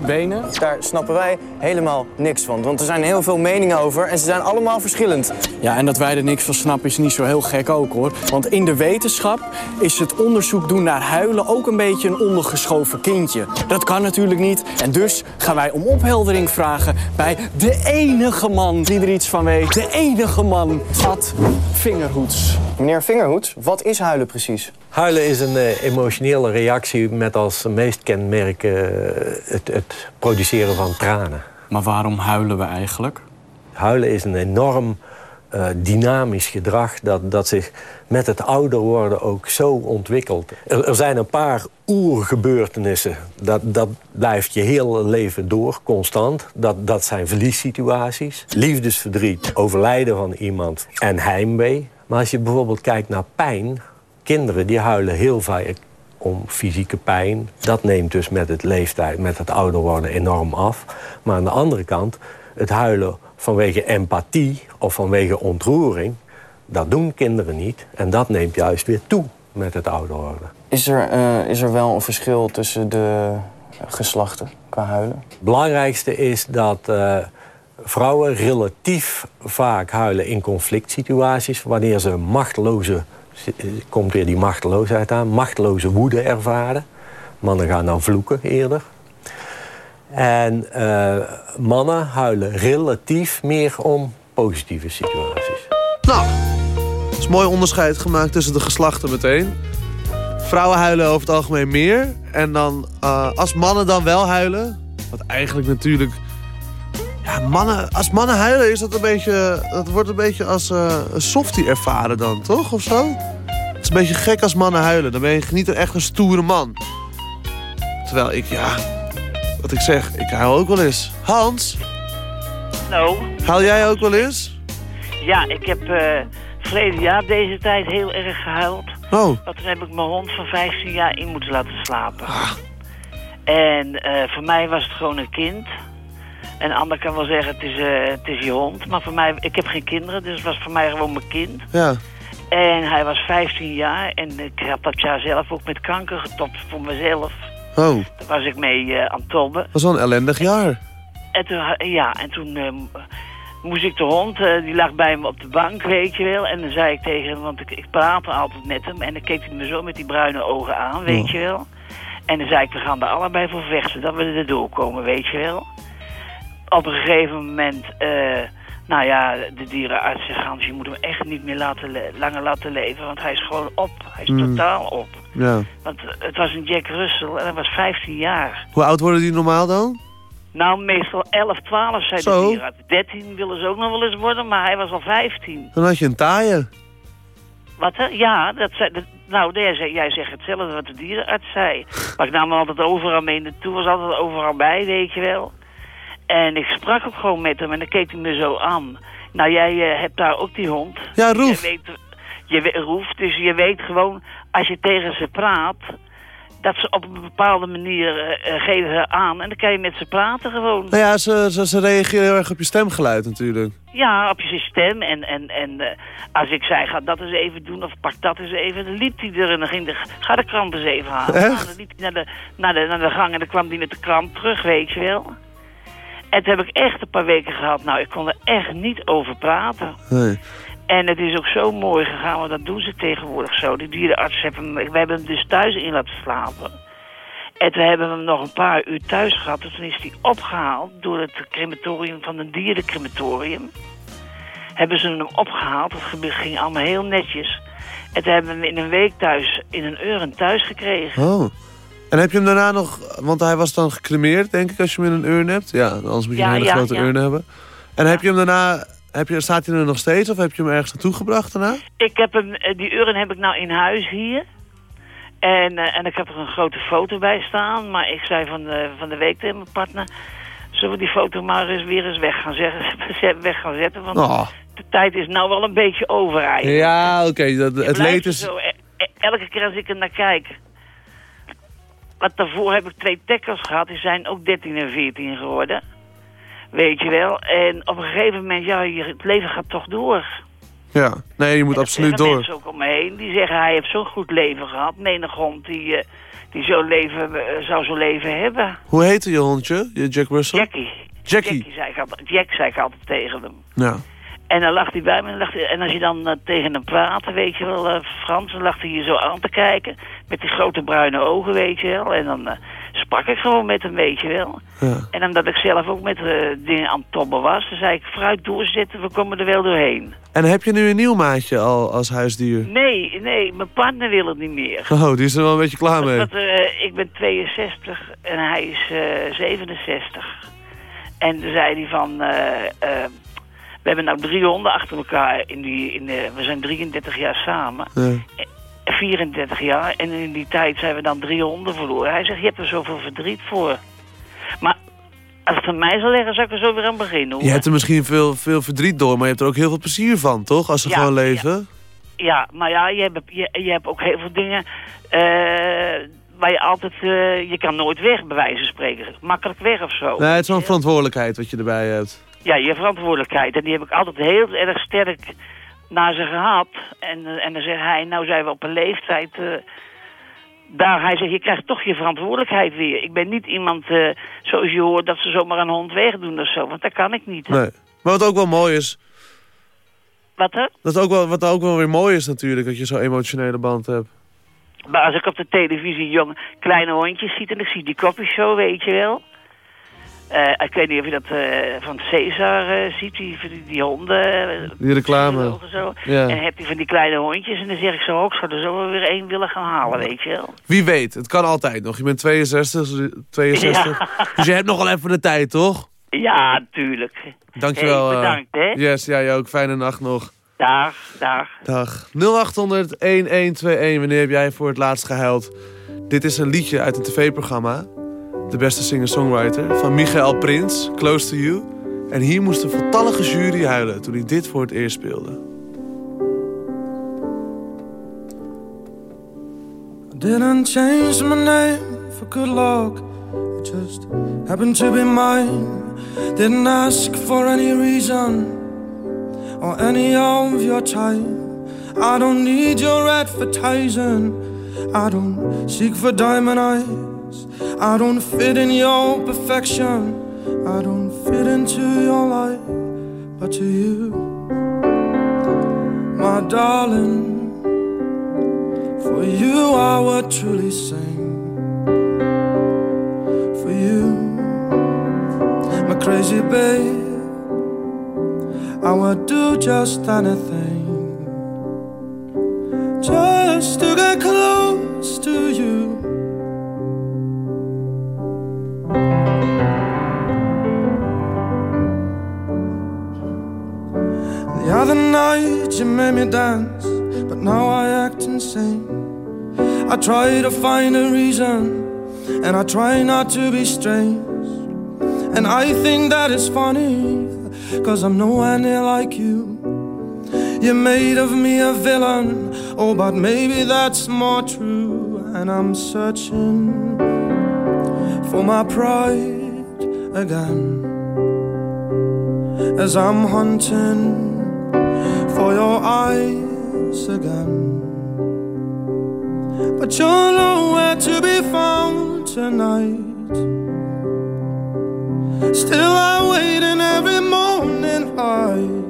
Benen. Daar snappen wij helemaal niks van. Want er zijn heel veel meningen over en ze zijn allemaal verschillend. Ja, en dat wij er niks van snappen is niet zo heel gek ook hoor. Want in de wetenschap is het onderzoek doen naar huilen ook een beetje een ondergeschoven kindje. Dat kan natuurlijk niet. En dus gaan wij om opheldering vragen bij de enige man die er iets van weet. De enige man, Ad Vingerhoets. Meneer Vingerhoets, wat is huilen precies? Huilen is een uh, emotionele reactie met als meest kenmerk uh, het, het produceren van tranen. Maar waarom huilen we eigenlijk? Huilen is een enorm uh, dynamisch gedrag dat, dat zich met het ouder worden ook zo ontwikkelt. Er, er zijn een paar oergebeurtenissen. Dat, dat blijft je hele leven door, constant. Dat, dat zijn verliessituaties. Liefdesverdriet, overlijden van iemand en heimwee. Maar als je bijvoorbeeld kijkt naar pijn... kinderen die huilen heel vaak om fysieke pijn. Dat neemt dus met het leeftijd, met het ouder worden enorm af. Maar aan de andere kant, het huilen vanwege empathie of vanwege ontroering... dat doen kinderen niet. En dat neemt juist weer toe met het ouder worden. Is er, uh, is er wel een verschil tussen de geslachten qua huilen? Het belangrijkste is dat uh, vrouwen relatief vaak huilen in conflict situaties... wanneer ze machteloze, komt weer die machteloosheid aan, machteloze woede ervaren. Mannen gaan dan vloeken eerder. En uh, mannen huilen relatief meer om positieve situaties. Nou, er is mooi onderscheid gemaakt tussen de geslachten meteen. Vrouwen huilen over het algemeen meer. En dan, uh, als mannen dan wel huilen... wat eigenlijk natuurlijk... Ja, mannen, als mannen huilen is dat een beetje... dat wordt een beetje als uh, een softie ervaren dan, toch? Of zo? Het is een beetje gek als mannen huilen. Dan ben je niet echt een stoere man. Terwijl ik, ja... Wat ik zeg, ik huil ook wel eens. Hans? Hallo. Huil jij ook wel eens? Ja, ik heb uh, verleden jaar deze tijd heel erg gehuild. Oh. Want toen heb ik mijn hond van 15 jaar in moeten laten slapen. Ah. En uh, voor mij was het gewoon een kind. En ander kan wel zeggen, het is, uh, het is je hond. Maar voor mij, ik heb geen kinderen, dus het was voor mij gewoon mijn kind. Ja. En hij was 15 jaar en ik had dat jaar zelf ook met kanker getopt voor mezelf. Oh. Daar was ik mee uh, aan het tobben. Dat was wel een ellendig jaar. En toen, ja, en toen uh, moest ik de hond, uh, die lag bij me op de bank, weet je wel. En dan zei ik tegen hem, want ik, ik praatte altijd met hem. En dan keek hij me zo met die bruine ogen aan, weet Oh. je wel. En dan zei ik, we gaan er allebei voor vechten, dat we er doorkomen, weet je wel. Op een gegeven moment, uh, nou ja, de dierenarts Hans, je moet hem echt niet meer laten langer laten leven. Want hij is gewoon op, hij is Mm. totaal op. Ja. Want het was een Jack Russell en hij was 15 jaar. Hoe oud worden die normaal dan? Nou, meestal 11, 12 zei Zo. de dierenarts. 13 willen ze ook nog wel eens worden, maar hij was al 15. Dan had je een taaie. Wat hè? Ja, dat zei, dat, nou, jij, zegt hetzelfde wat de dierenarts zei. Maar ik nam hem altijd overal mee naartoe, was altijd overal bij, weet je wel. En ik sprak ook gewoon met hem en dan keek hij me zo aan. Nou, jij eh, hebt daar ook die hond. Ja, Roef. Weet, je Roef, dus je weet gewoon, als je tegen ze praat... dat ze op een bepaalde manier eh, eh, geven ze aan. En dan kan je met ze praten gewoon. Nou ja, ze, ze, ze reageren heel erg op je stemgeluid natuurlijk. Ja, op je stem. En, en, en eh, als ik zei, ga dat eens even doen of pak dat eens even. Dan liep hij er en dan ging de, ga de krant eens even halen. Echt? Nou, dan liep hij naar de, naar, de, naar de gang en dan kwam hij met de krant terug, weet je wel. En toen heb ik echt een paar weken gehad. Nou, ik kon er echt niet over praten. Nee. En het is ook zo mooi gegaan, want dat doen ze tegenwoordig zo. De dierenarts hebben hem, we hebben hem dus thuis in laten slapen. En toen hebben we hem nog een paar uur thuis gehad. En toen is hij opgehaald door het crematorium van een dierencrematorium. Hebben ze hem opgehaald. Dat ging allemaal heel netjes. En toen hebben we hem in een week thuis, in een uren thuis gekregen. Oh. En heb je hem daarna nog... Want hij was dan gecremeerd, denk ik, als je hem in een urn hebt. Ja, anders moet je Ja, een hele ja, grote ja. urn hebben. En heb je hem daarna... Heb je, staat hij er nog steeds of heb je hem ergens naartoe gebracht daarna? Ik heb hem, eh, die uren heb ik nou in huis hier. En, eh, en ik heb er een grote foto bij staan. Maar ik zei van de, van de week tegen mijn partner... Zullen we die foto maar eens weer eens weg gaan, zeggen, [laughs] weg gaan zetten? Want Oh. de tijd is nou wel een beetje over eigenlijk. Ja, oké. dat het leed is... Zo, e- e- elke keer als ik er naar kijk... Want daarvoor heb ik twee tackles gehad. Die zijn ook 13 en 14 geworden. Weet je wel. En op een gegeven moment, ja, je, het leven gaat toch door. Ja, nee, je moet En absoluut door. mensen ook om me heen. Die zeggen, hij heeft zo'n goed leven gehad. Menig hond die, eh, die zo leven, eh, zou zo'n leven hebben. Hoe heette je hondje? Je Jack Russell? Jackie. Jackie. zei ik altijd, Jack zei ik altijd tegen hem. Ja. En dan lag hij bij me. En, lag hij- en als je dan eh, tegen hem praatte, weet je wel, Frans, dan lag hij je zo aan te kijken. Met die grote bruine ogen, weet je wel. En dan sprak ik gewoon met hem, weet je wel. Ja. En omdat ik zelf ook met eh, dingen aan het tobben was, dan zei ik, vooruit doorzetten, we komen er wel doorheen. En heb je nu een nieuw maatje al als huisdier? Nee, nee, mijn partner wil het niet meer. [laughs] Oh, die is er wel een beetje klaar mee. Eh, ik ben 62 en hij is eh 67. En toen zei hij van... eh, eh, we hebben nou drie honden achter elkaar. In die, in de, we zijn 33 jaar samen. Ja. 34 jaar. En in die tijd zijn we dan drie honden verloren. Hij zegt, je hebt er zoveel verdriet voor. Maar als het aan mij zou leggen, zou ik er zo weer aan beginnen. Hoor. Je hebt er misschien veel, veel verdriet door, maar je hebt er ook heel veel plezier van, toch? Als ze Ja, gewoon leven. Ja, maar ja, je hebt, je, je hebt ook heel veel dingen... eh, waar je altijd... eh, je kan nooit weg, bij wijze van spreken. Makkelijk weg of zo. Nee, het is wel een verantwoordelijkheid wat je erbij hebt. Ja, je verantwoordelijkheid. En die heb ik altijd heel erg sterk naar ze gehad. En, eh, en dan zegt hij, nou zijn we op een leeftijd... eh, daar hij zegt, je krijgt toch je verantwoordelijkheid weer. Ik ben niet iemand, eh, zoals je hoort, dat ze zomaar een hond wegdoen of zo. Want dat kan ik niet. Nee. Maar wat ook wel mooi is, Wat hè? dat is ook wel, wat ook wel weer mooi is natuurlijk, dat je zo'n emotionele band hebt. Maar als ik op de televisie jong kleine hondjes ziet en ik zie die kopjes zo, weet je wel. Eh, ik weet niet of je dat eh, van Cesar eh, ziet, die, die, die honden. Die reclame. of Zo. Ja. En heb je van die kleine hondjes en dan zeg ik zo ook, ik zou er zo wel weer één willen gaan halen, weet je wel. Wie weet, het kan altijd nog. Je bent 62, 62 [laughs] dus je hebt nog wel even de tijd, toch? Ja, tuurlijk. Dankjewel. Hey, bedankt, hè. Yes, ja, jij ook. Fijne nacht nog. Dag, dag. Dag. 0800 1121. Wanneer heb jij voor het laatst gehuild? Dit is een liedje uit een tv-programma. De beste singer-songwriter van Michael Prins, Close to You. En hier moest de voltallige jury huilen toen hij dit voor het eerst speelde. Didn't change my name for good luck. It just happened to be mine. Didn't ask for any reason or any of your time. I don't need your advertising. I don't seek for diamond eyes. I don't fit in your perfection. I don't fit into your life, but to you, my darling. For you I would truly sing For you My crazy babe I would do just anything Just to get close to you The other night you made me dance But now I act insane I try to find a reason, and I try not to be strange. And I think that is funny, cause I'm nowhere near like you. You made of me a villain, oh, but maybe that's more true. And I'm searching for my pride again as I'm hunting for your eyes again. But you're nowhere to be found tonight. Still, I wait in every morning light.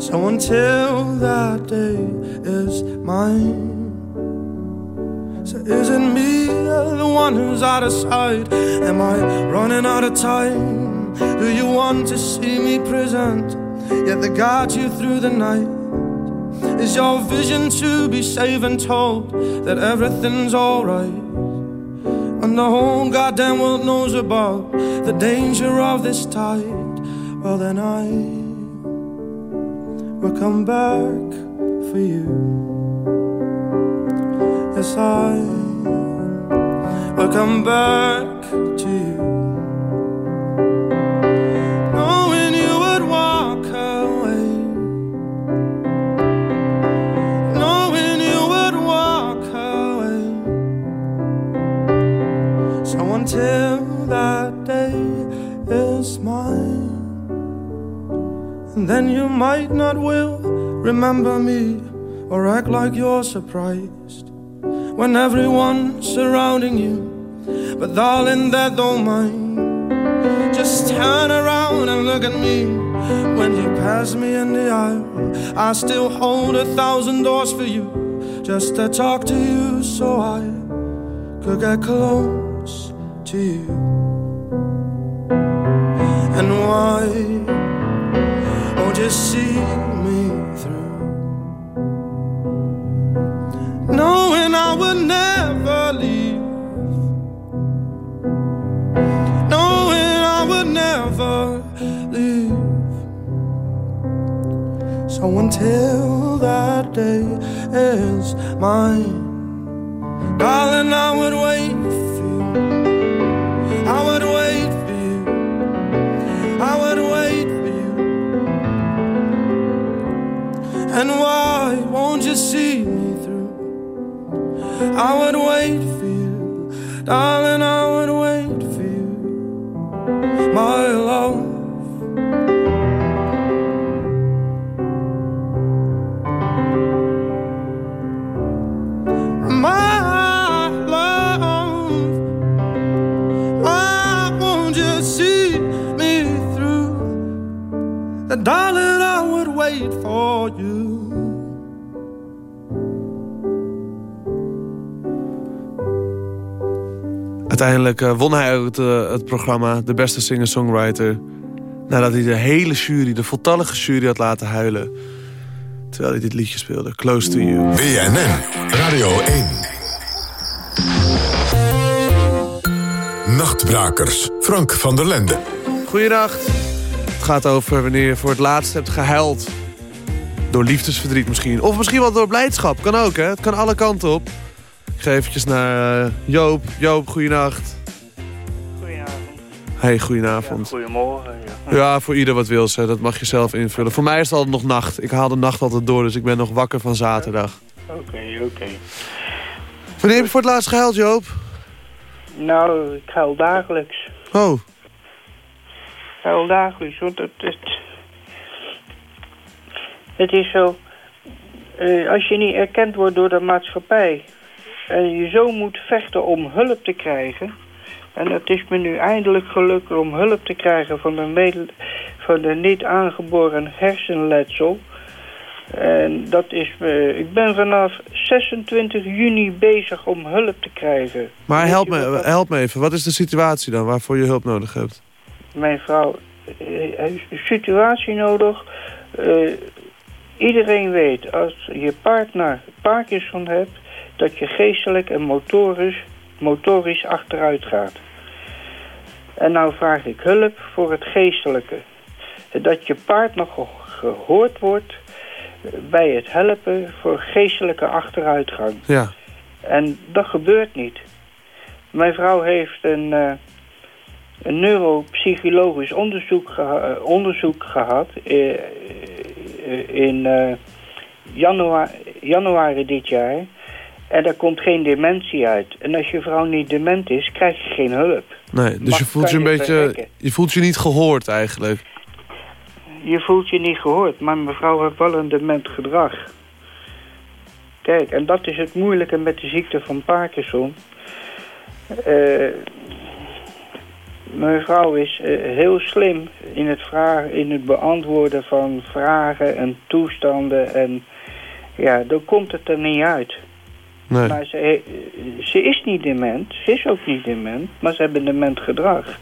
So until that day is mine. Is it me, the one who's out of sight? Am I running out of time? Do you want to see me present? Yet they got you through the night. Is your vision to be safe and told that everything's alright? And the whole goddamn world knows about the danger of this tide. Well, then I will come back for you. Yes, I will come back to you. Knowing you would walk away. knowing you would walk away. So until that day is mine, and then you might not will remember me or act like you're surprised when everyone's surrounding you. But darling, that don't mind. Just turn around and look at me when you pass me in the aisle. I still hold a thousand doors for you just to talk to you so I could get close to you. And why won't you see me would never leave. Knowing I would never leave. So until that day is mine, darling, I would wait for you. I would wait for you. I would wait for you. And why won't you see? I would wait for you, darling, I would wait for you, my love. My love, why won't you see me through? Darling, I would wait for you. Uiteindelijk eh, won hij het, eh, het programma De Beste Singer-Songwriter. Nadat hij de hele jury, de voltallige jury had laten huilen. Terwijl hij dit liedje speelde. Close to You. BNN Radio 1. Nachtbrakers. Frank van der Lende. Goeienacht. Het gaat over wanneer je voor het laatst hebt gehuild. Door liefdesverdriet misschien. Of misschien wel door blijdschap. Kan ook, hè? Het kan alle kanten op. Ik ga eventjes naar eh, Joop. Joop, goeienacht. Goedenavond. Hey, goedenavond. Goedemorgen. Ja. [laughs] Ja, voor ieder wat wil ze. Dat mag je zelf invullen. Voor mij is het altijd nog nacht. Ik haal de nacht altijd door, dus ik ben nog wakker van zaterdag. Oké, oké. Wanneer heb je voor het laatst gehuild, Joop? Nou, ik huil dagelijks. Oh, Ik huil dagelijks, want het, het, het is zo... eh, als je niet erkend wordt door de maatschappij... en je zo moet vechten om hulp te krijgen... en het is me nu eindelijk gelukt om hulp te krijgen van medel- van de niet aangeboren hersenletsel... En dat is, eh, ik ben vanaf 26 juni bezig om hulp te krijgen. maar help me, help me even. Wat is de situatie dan waarvoor je hulp nodig hebt? Mijn vrouw eh, heeft een situatie nodig. Eh, iedereen weet, als je partner Parkinson hebt... dat je geestelijk en motorisch, motorisch achteruit gaat. En nou vraag ik hulp voor het geestelijke. Dat je partner ge- gehoord wordt bij het helpen voor geestelijke achteruitgang. Ja. En dat gebeurt niet. Mijn vrouw heeft een, eh, een neuropsychologisch onderzoek, geha- eh, onderzoek gehad eh, in eh, janua- januari dit jaar. En daar komt geen dementie uit. En als je vrouw niet dement is, krijg je geen hulp. Nee, dus Mag- je voelt je een je beetje... Je voelt je niet gehoord eigenlijk. Je voelt je niet gehoord, maar mevrouw heeft wel een dement gedrag. Kijk, en dat is het moeilijke met de ziekte van Parkinson. Eh mevrouw is eh, heel slim in het, vragen, in het beantwoorden van vragen en toestanden. En ja, dan komt het er niet uit. Nee. Maar ze, ze is niet dement, ze is ook niet dement, maar ze hebben dement gedrag.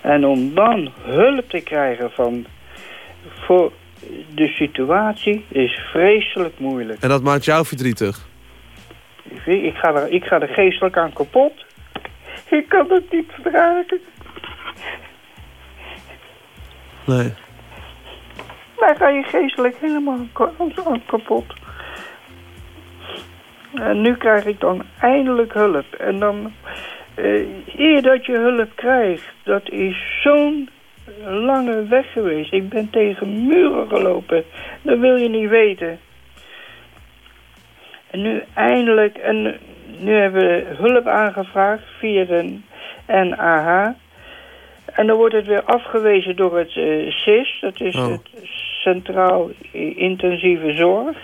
En om dan hulp te krijgen van, voor de situatie is vreselijk moeilijk. En dat maakt jou verdrietig. Ik ga, er, ik ga er geestelijk aan kapot. Ik kan het niet verdragen. Nee. Daar ga je geestelijk helemaal aan kapot. En nu krijg ik dan eindelijk hulp. En dan, eh, eer dat je hulp krijgt, dat is zo'n lange weg geweest. Ik ben tegen muren gelopen. Dat wil je niet weten. En nu eindelijk, en nu hebben we hulp aangevraagd via een NAH. En dan wordt het weer afgewezen door het eh, CIS, dat is Oh. het Centraal Intensieve Zorg.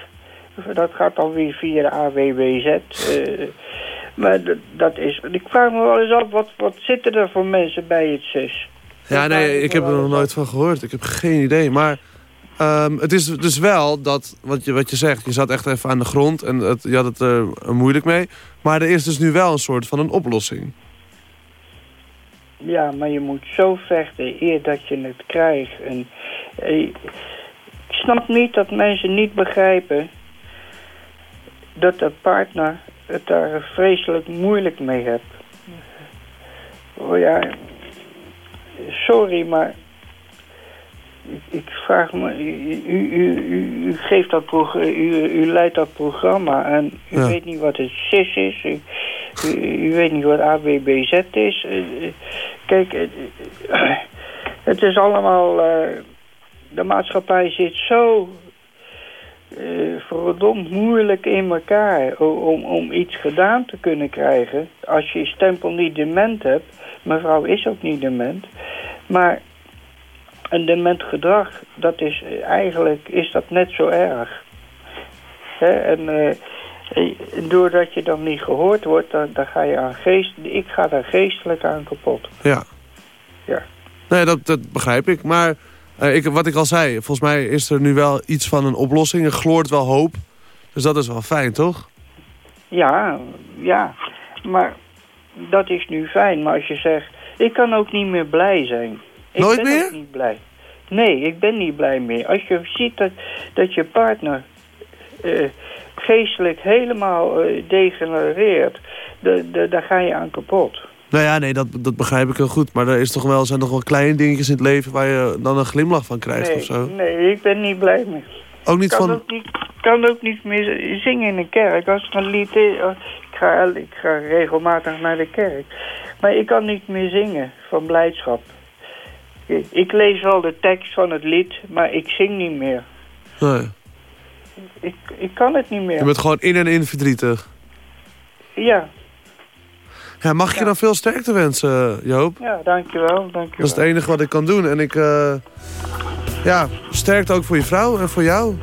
Dat gaat dan weer via de AWBZ. eh, maar dat, is, ik vraag me wel eens af, wat, wat zitten er voor mensen bij het CIS? Ja, nee, ik heb er nog nooit van gehoord. Ik heb geen idee. Maar Ehm, het is dus wel dat, wat je, wat je zegt, je zat echt even aan de grond en het, je had het er moeilijk mee. Maar er is dus nu wel een soort van een oplossing. Ja, maar je moet zo vechten eer dat je het krijgt. En, eh, ik snap niet dat mensen niet begrijpen dat de partner het daar vreselijk moeilijk mee hebt. Oh ja, sorry, maar ik, ik vraag me, u, u, u, u geeft dat u, u leidt dat programma en u Ja. weet niet wat het CIS is, u, u, weet niet wat AWBZ is. Eh, eh, Kijk, eh, het is allemaal, de maatschappij zit zo eh, verdomd moeilijk in elkaar om, om iets gedaan te kunnen krijgen. Als je je stempel niet dement hebt, mevrouw is ook niet dement, maar een dement gedrag, dat is eh, eigenlijk is dat net zo erg. Hè? En eh, doordat je dan niet gehoord wordt, dan, dan ga je aan geest, ik ga daar geestelijk aan kapot. Ja. Ja. Nee, dat, dat begrijp ik. Maar eh, ik, wat ik al zei, volgens mij is er nu wel iets van een oplossing. Er gloort wel hoop. Dus dat is wel fijn, toch? Ja, ja. Maar dat is nu fijn. Maar als je zegt, ik kan ook niet meer blij zijn. Ik Nooit ben meer? ook niet blij. Nee, ik ben niet blij meer. Als je ziet dat, dat je partner eh, geestelijk helemaal eh, degenereert, de, de, daar ga je aan kapot. Nou ja, nee, dat, dat begrijp ik heel goed. Maar er is toch wel, zijn toch wel kleine dingetjes in het leven... waar je dan een glimlach van krijgt nee, of zo? nee, ik ben niet blij meer. Ook niet kan van... Ook niet, kan ook niet meer zingen in een kerk. Als een lied is, oh, ik, ga, ik ga regelmatig naar de kerk. Maar ik kan niet meer zingen van blijdschap. Ik, ik lees wel de tekst van het lied, maar ik zing niet meer. Nee. Ik, ik kan het niet meer. Je bent gewoon in en in verdrietig. Ja, Ja, mag ik je dan veel sterkte wensen, Joop? ja, dankjewel. dankjewel. Dat is het enige wat ik kan doen. En ik... eh, ja, sterkte ook voor je vrouw en voor jou.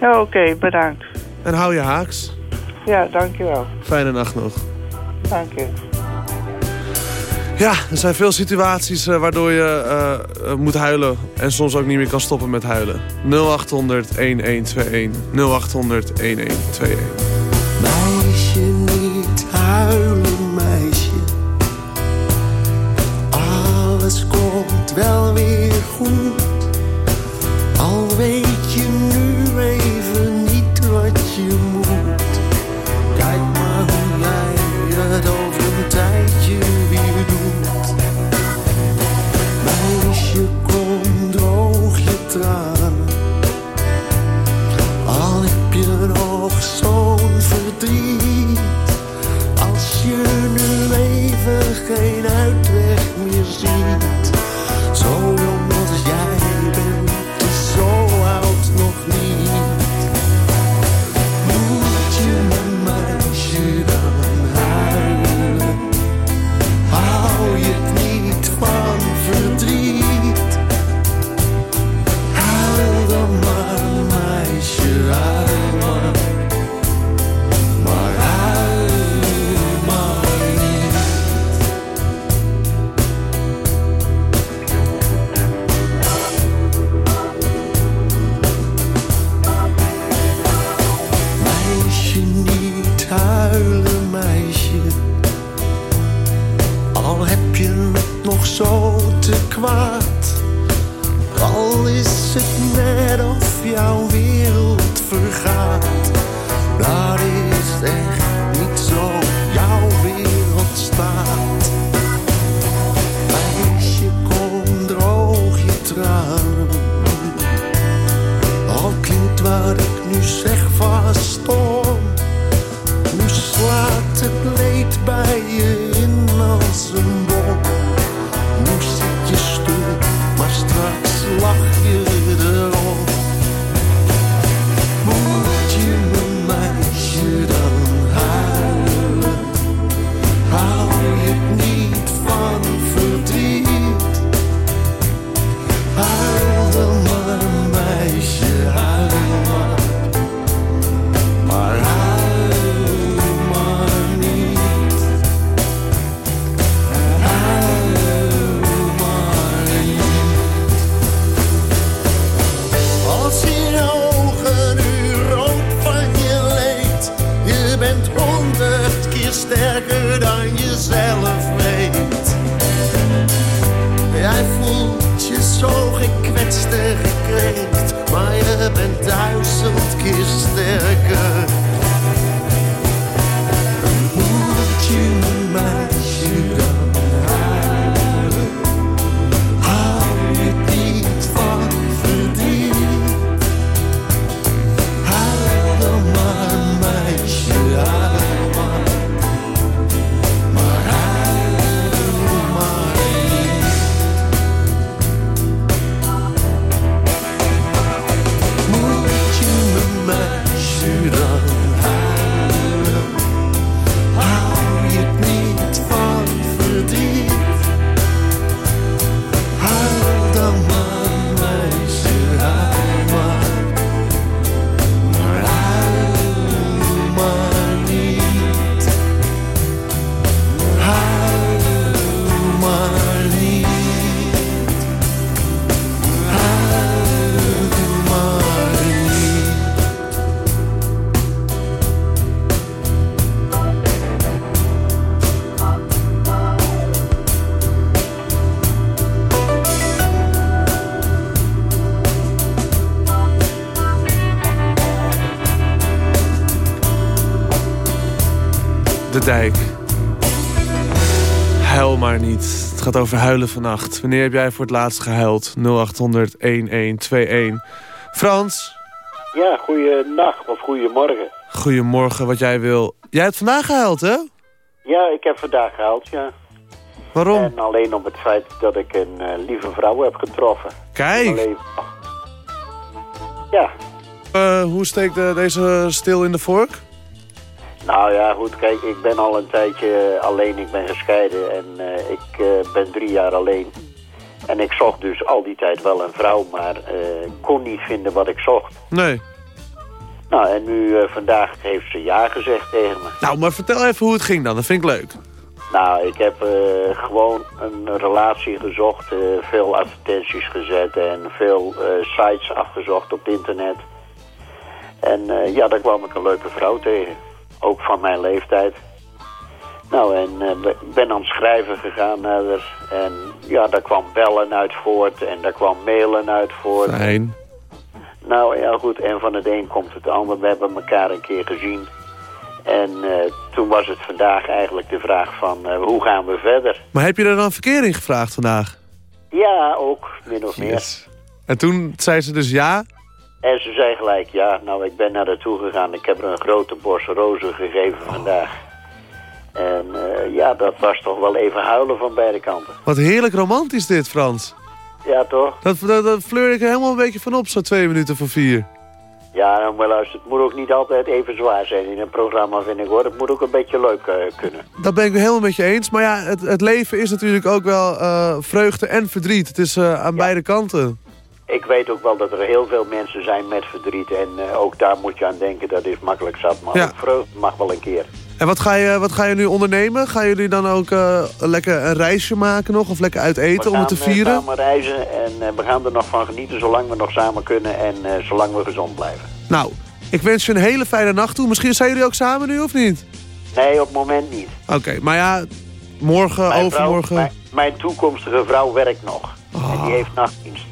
Ja, oké, bedankt. En hou je haaks. Ja, dankjewel. Fijne nacht nog. Dank je. Ja, er zijn veel situaties eh, waardoor je eh, eh, moet huilen. En soms ook niet meer kan stoppen met huilen. 0800 1121. 0800 1121. Meisje, niet huilen, wat ik nu zeg vast stom. Nu slaat het leed bij je in als een kiss their dijk. Huil maar niet. Het gaat over huilen vannacht. Wanneer heb jij voor het laatst gehuild? 0800 1121. Frans? Ja, goeienacht of goeiemorgen. Goedemorgen, wat jij wil. Jij hebt vandaag gehuild, hè? Ja, ik heb vandaag gehuild, ja. Waarom? En alleen om het feit dat ik een uh, lieve vrouw heb getroffen. Kijk! Ja. Uh, hoe steekt de, deze stil in de vork? Nou ja, goed, kijk, ik ben al een tijdje alleen, ik ben gescheiden en uh, ik uh, ben drie jaar alleen. En ik zocht dus al die tijd wel een vrouw, maar uh, kon niet vinden wat ik zocht. Nee. Nou, en nu vandaag heeft ze ja gezegd tegen me. Nou, maar vertel even hoe het ging dan, dat vind ik leuk. Nou, ik heb gewoon een relatie gezocht, veel advertenties gezet en veel sites afgezocht op internet. En ja, daar kwam ik een leuke vrouw tegen ook van mijn leeftijd. Nou, en uh, ben aan het schrijven gegaan. En ja, daar kwam bellen uit voort en daar kwam mailen uit voort. Fijn. Nou ja, goed, en van het een komt het ander. We hebben elkaar een keer gezien. En uh, toen was het vandaag eigenlijk de vraag van, uh, hoe gaan we verder? Maar heb je er dan verkering gevraagd vandaag? Ja, ook, min of yes. meer. En toen zei ze dus ja? En ze zei gelijk, ja, nou, ik ben naar haar toe gegaan. Ik heb haar een grote bos rozen gegeven Oh. vandaag. En uh, ja, dat was toch wel even huilen van beide kanten. Wat heerlijk romantisch dit, Frans. Ja, toch? Dat, dat, dat fleur ik er helemaal een beetje van op, zo twee minuten voor vier. Ja, nou, maar luister, het moet ook niet altijd even zwaar zijn in een programma, vind ik hoor. Het moet ook een beetje leuk uh, kunnen. Dat ben ik helemaal met je eens. Maar ja, het, het leven is natuurlijk ook wel uh, vreugde en verdriet. Het is aan ja. beide kanten. Ik weet ook wel dat er heel veel mensen zijn met verdriet. En uh, ook daar moet je aan denken, dat is makkelijk zat. Maar ja. vreugde mag wel een keer. En wat ga je, wat ga je nu ondernemen? Gaan jullie dan ook uh, lekker een reisje maken nog? Of lekker uit eten om het te vieren? We gaan samen reizen en uh, we gaan er nog van genieten zolang we nog samen kunnen. En zolang we gezond blijven. Nou, ik wens je een hele fijne nacht toe. Misschien zijn jullie ook samen nu of niet? Nee, op het moment niet. Oké, okay, maar ja, morgen, mijn overmorgen... Vrouw, mijn, mijn, toekomstige vrouw werkt nog. Oh. En die heeft nachtdienst.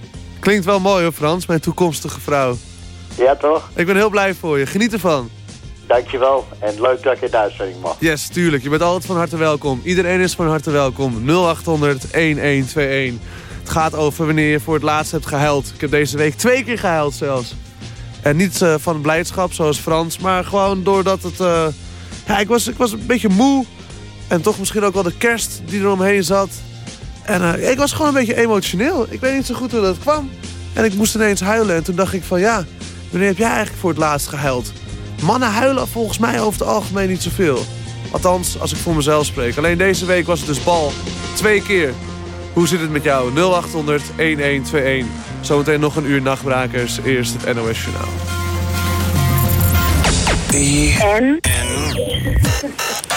Klinkt wel mooi hoor Frans, mijn toekomstige vrouw. Ja toch? Ik ben heel blij voor je. Geniet ervan. Dankjewel en leuk dat ik in de uitzending mag. Yes, tuurlijk. Je bent altijd van harte welkom. Iedereen is van harte welkom. 0800 1121. Het gaat over wanneer je voor het laatst hebt gehuild. Ik heb deze week twee keer gehuild zelfs. En niet uh, van blijdschap zoals Frans, maar gewoon doordat het... Uh... Ja, ik was, ik was een beetje moe. En toch misschien ook wel de kerst die er omheen zat. En uh, ik was gewoon een beetje emotioneel. Ik weet niet zo goed hoe dat kwam. En ik moest ineens huilen. En toen dacht ik van ja, wanneer heb jij eigenlijk voor het laatst gehuild? Mannen huilen volgens mij over het algemeen niet zoveel. Althans, als ik voor mezelf spreek. Alleen deze week was het dus bal. Twee keer. Hoe zit het met jou? 0800 1121. Zometeen nog een uur nachtbrakers. Eerst het NOS Journaal. En? [laughs]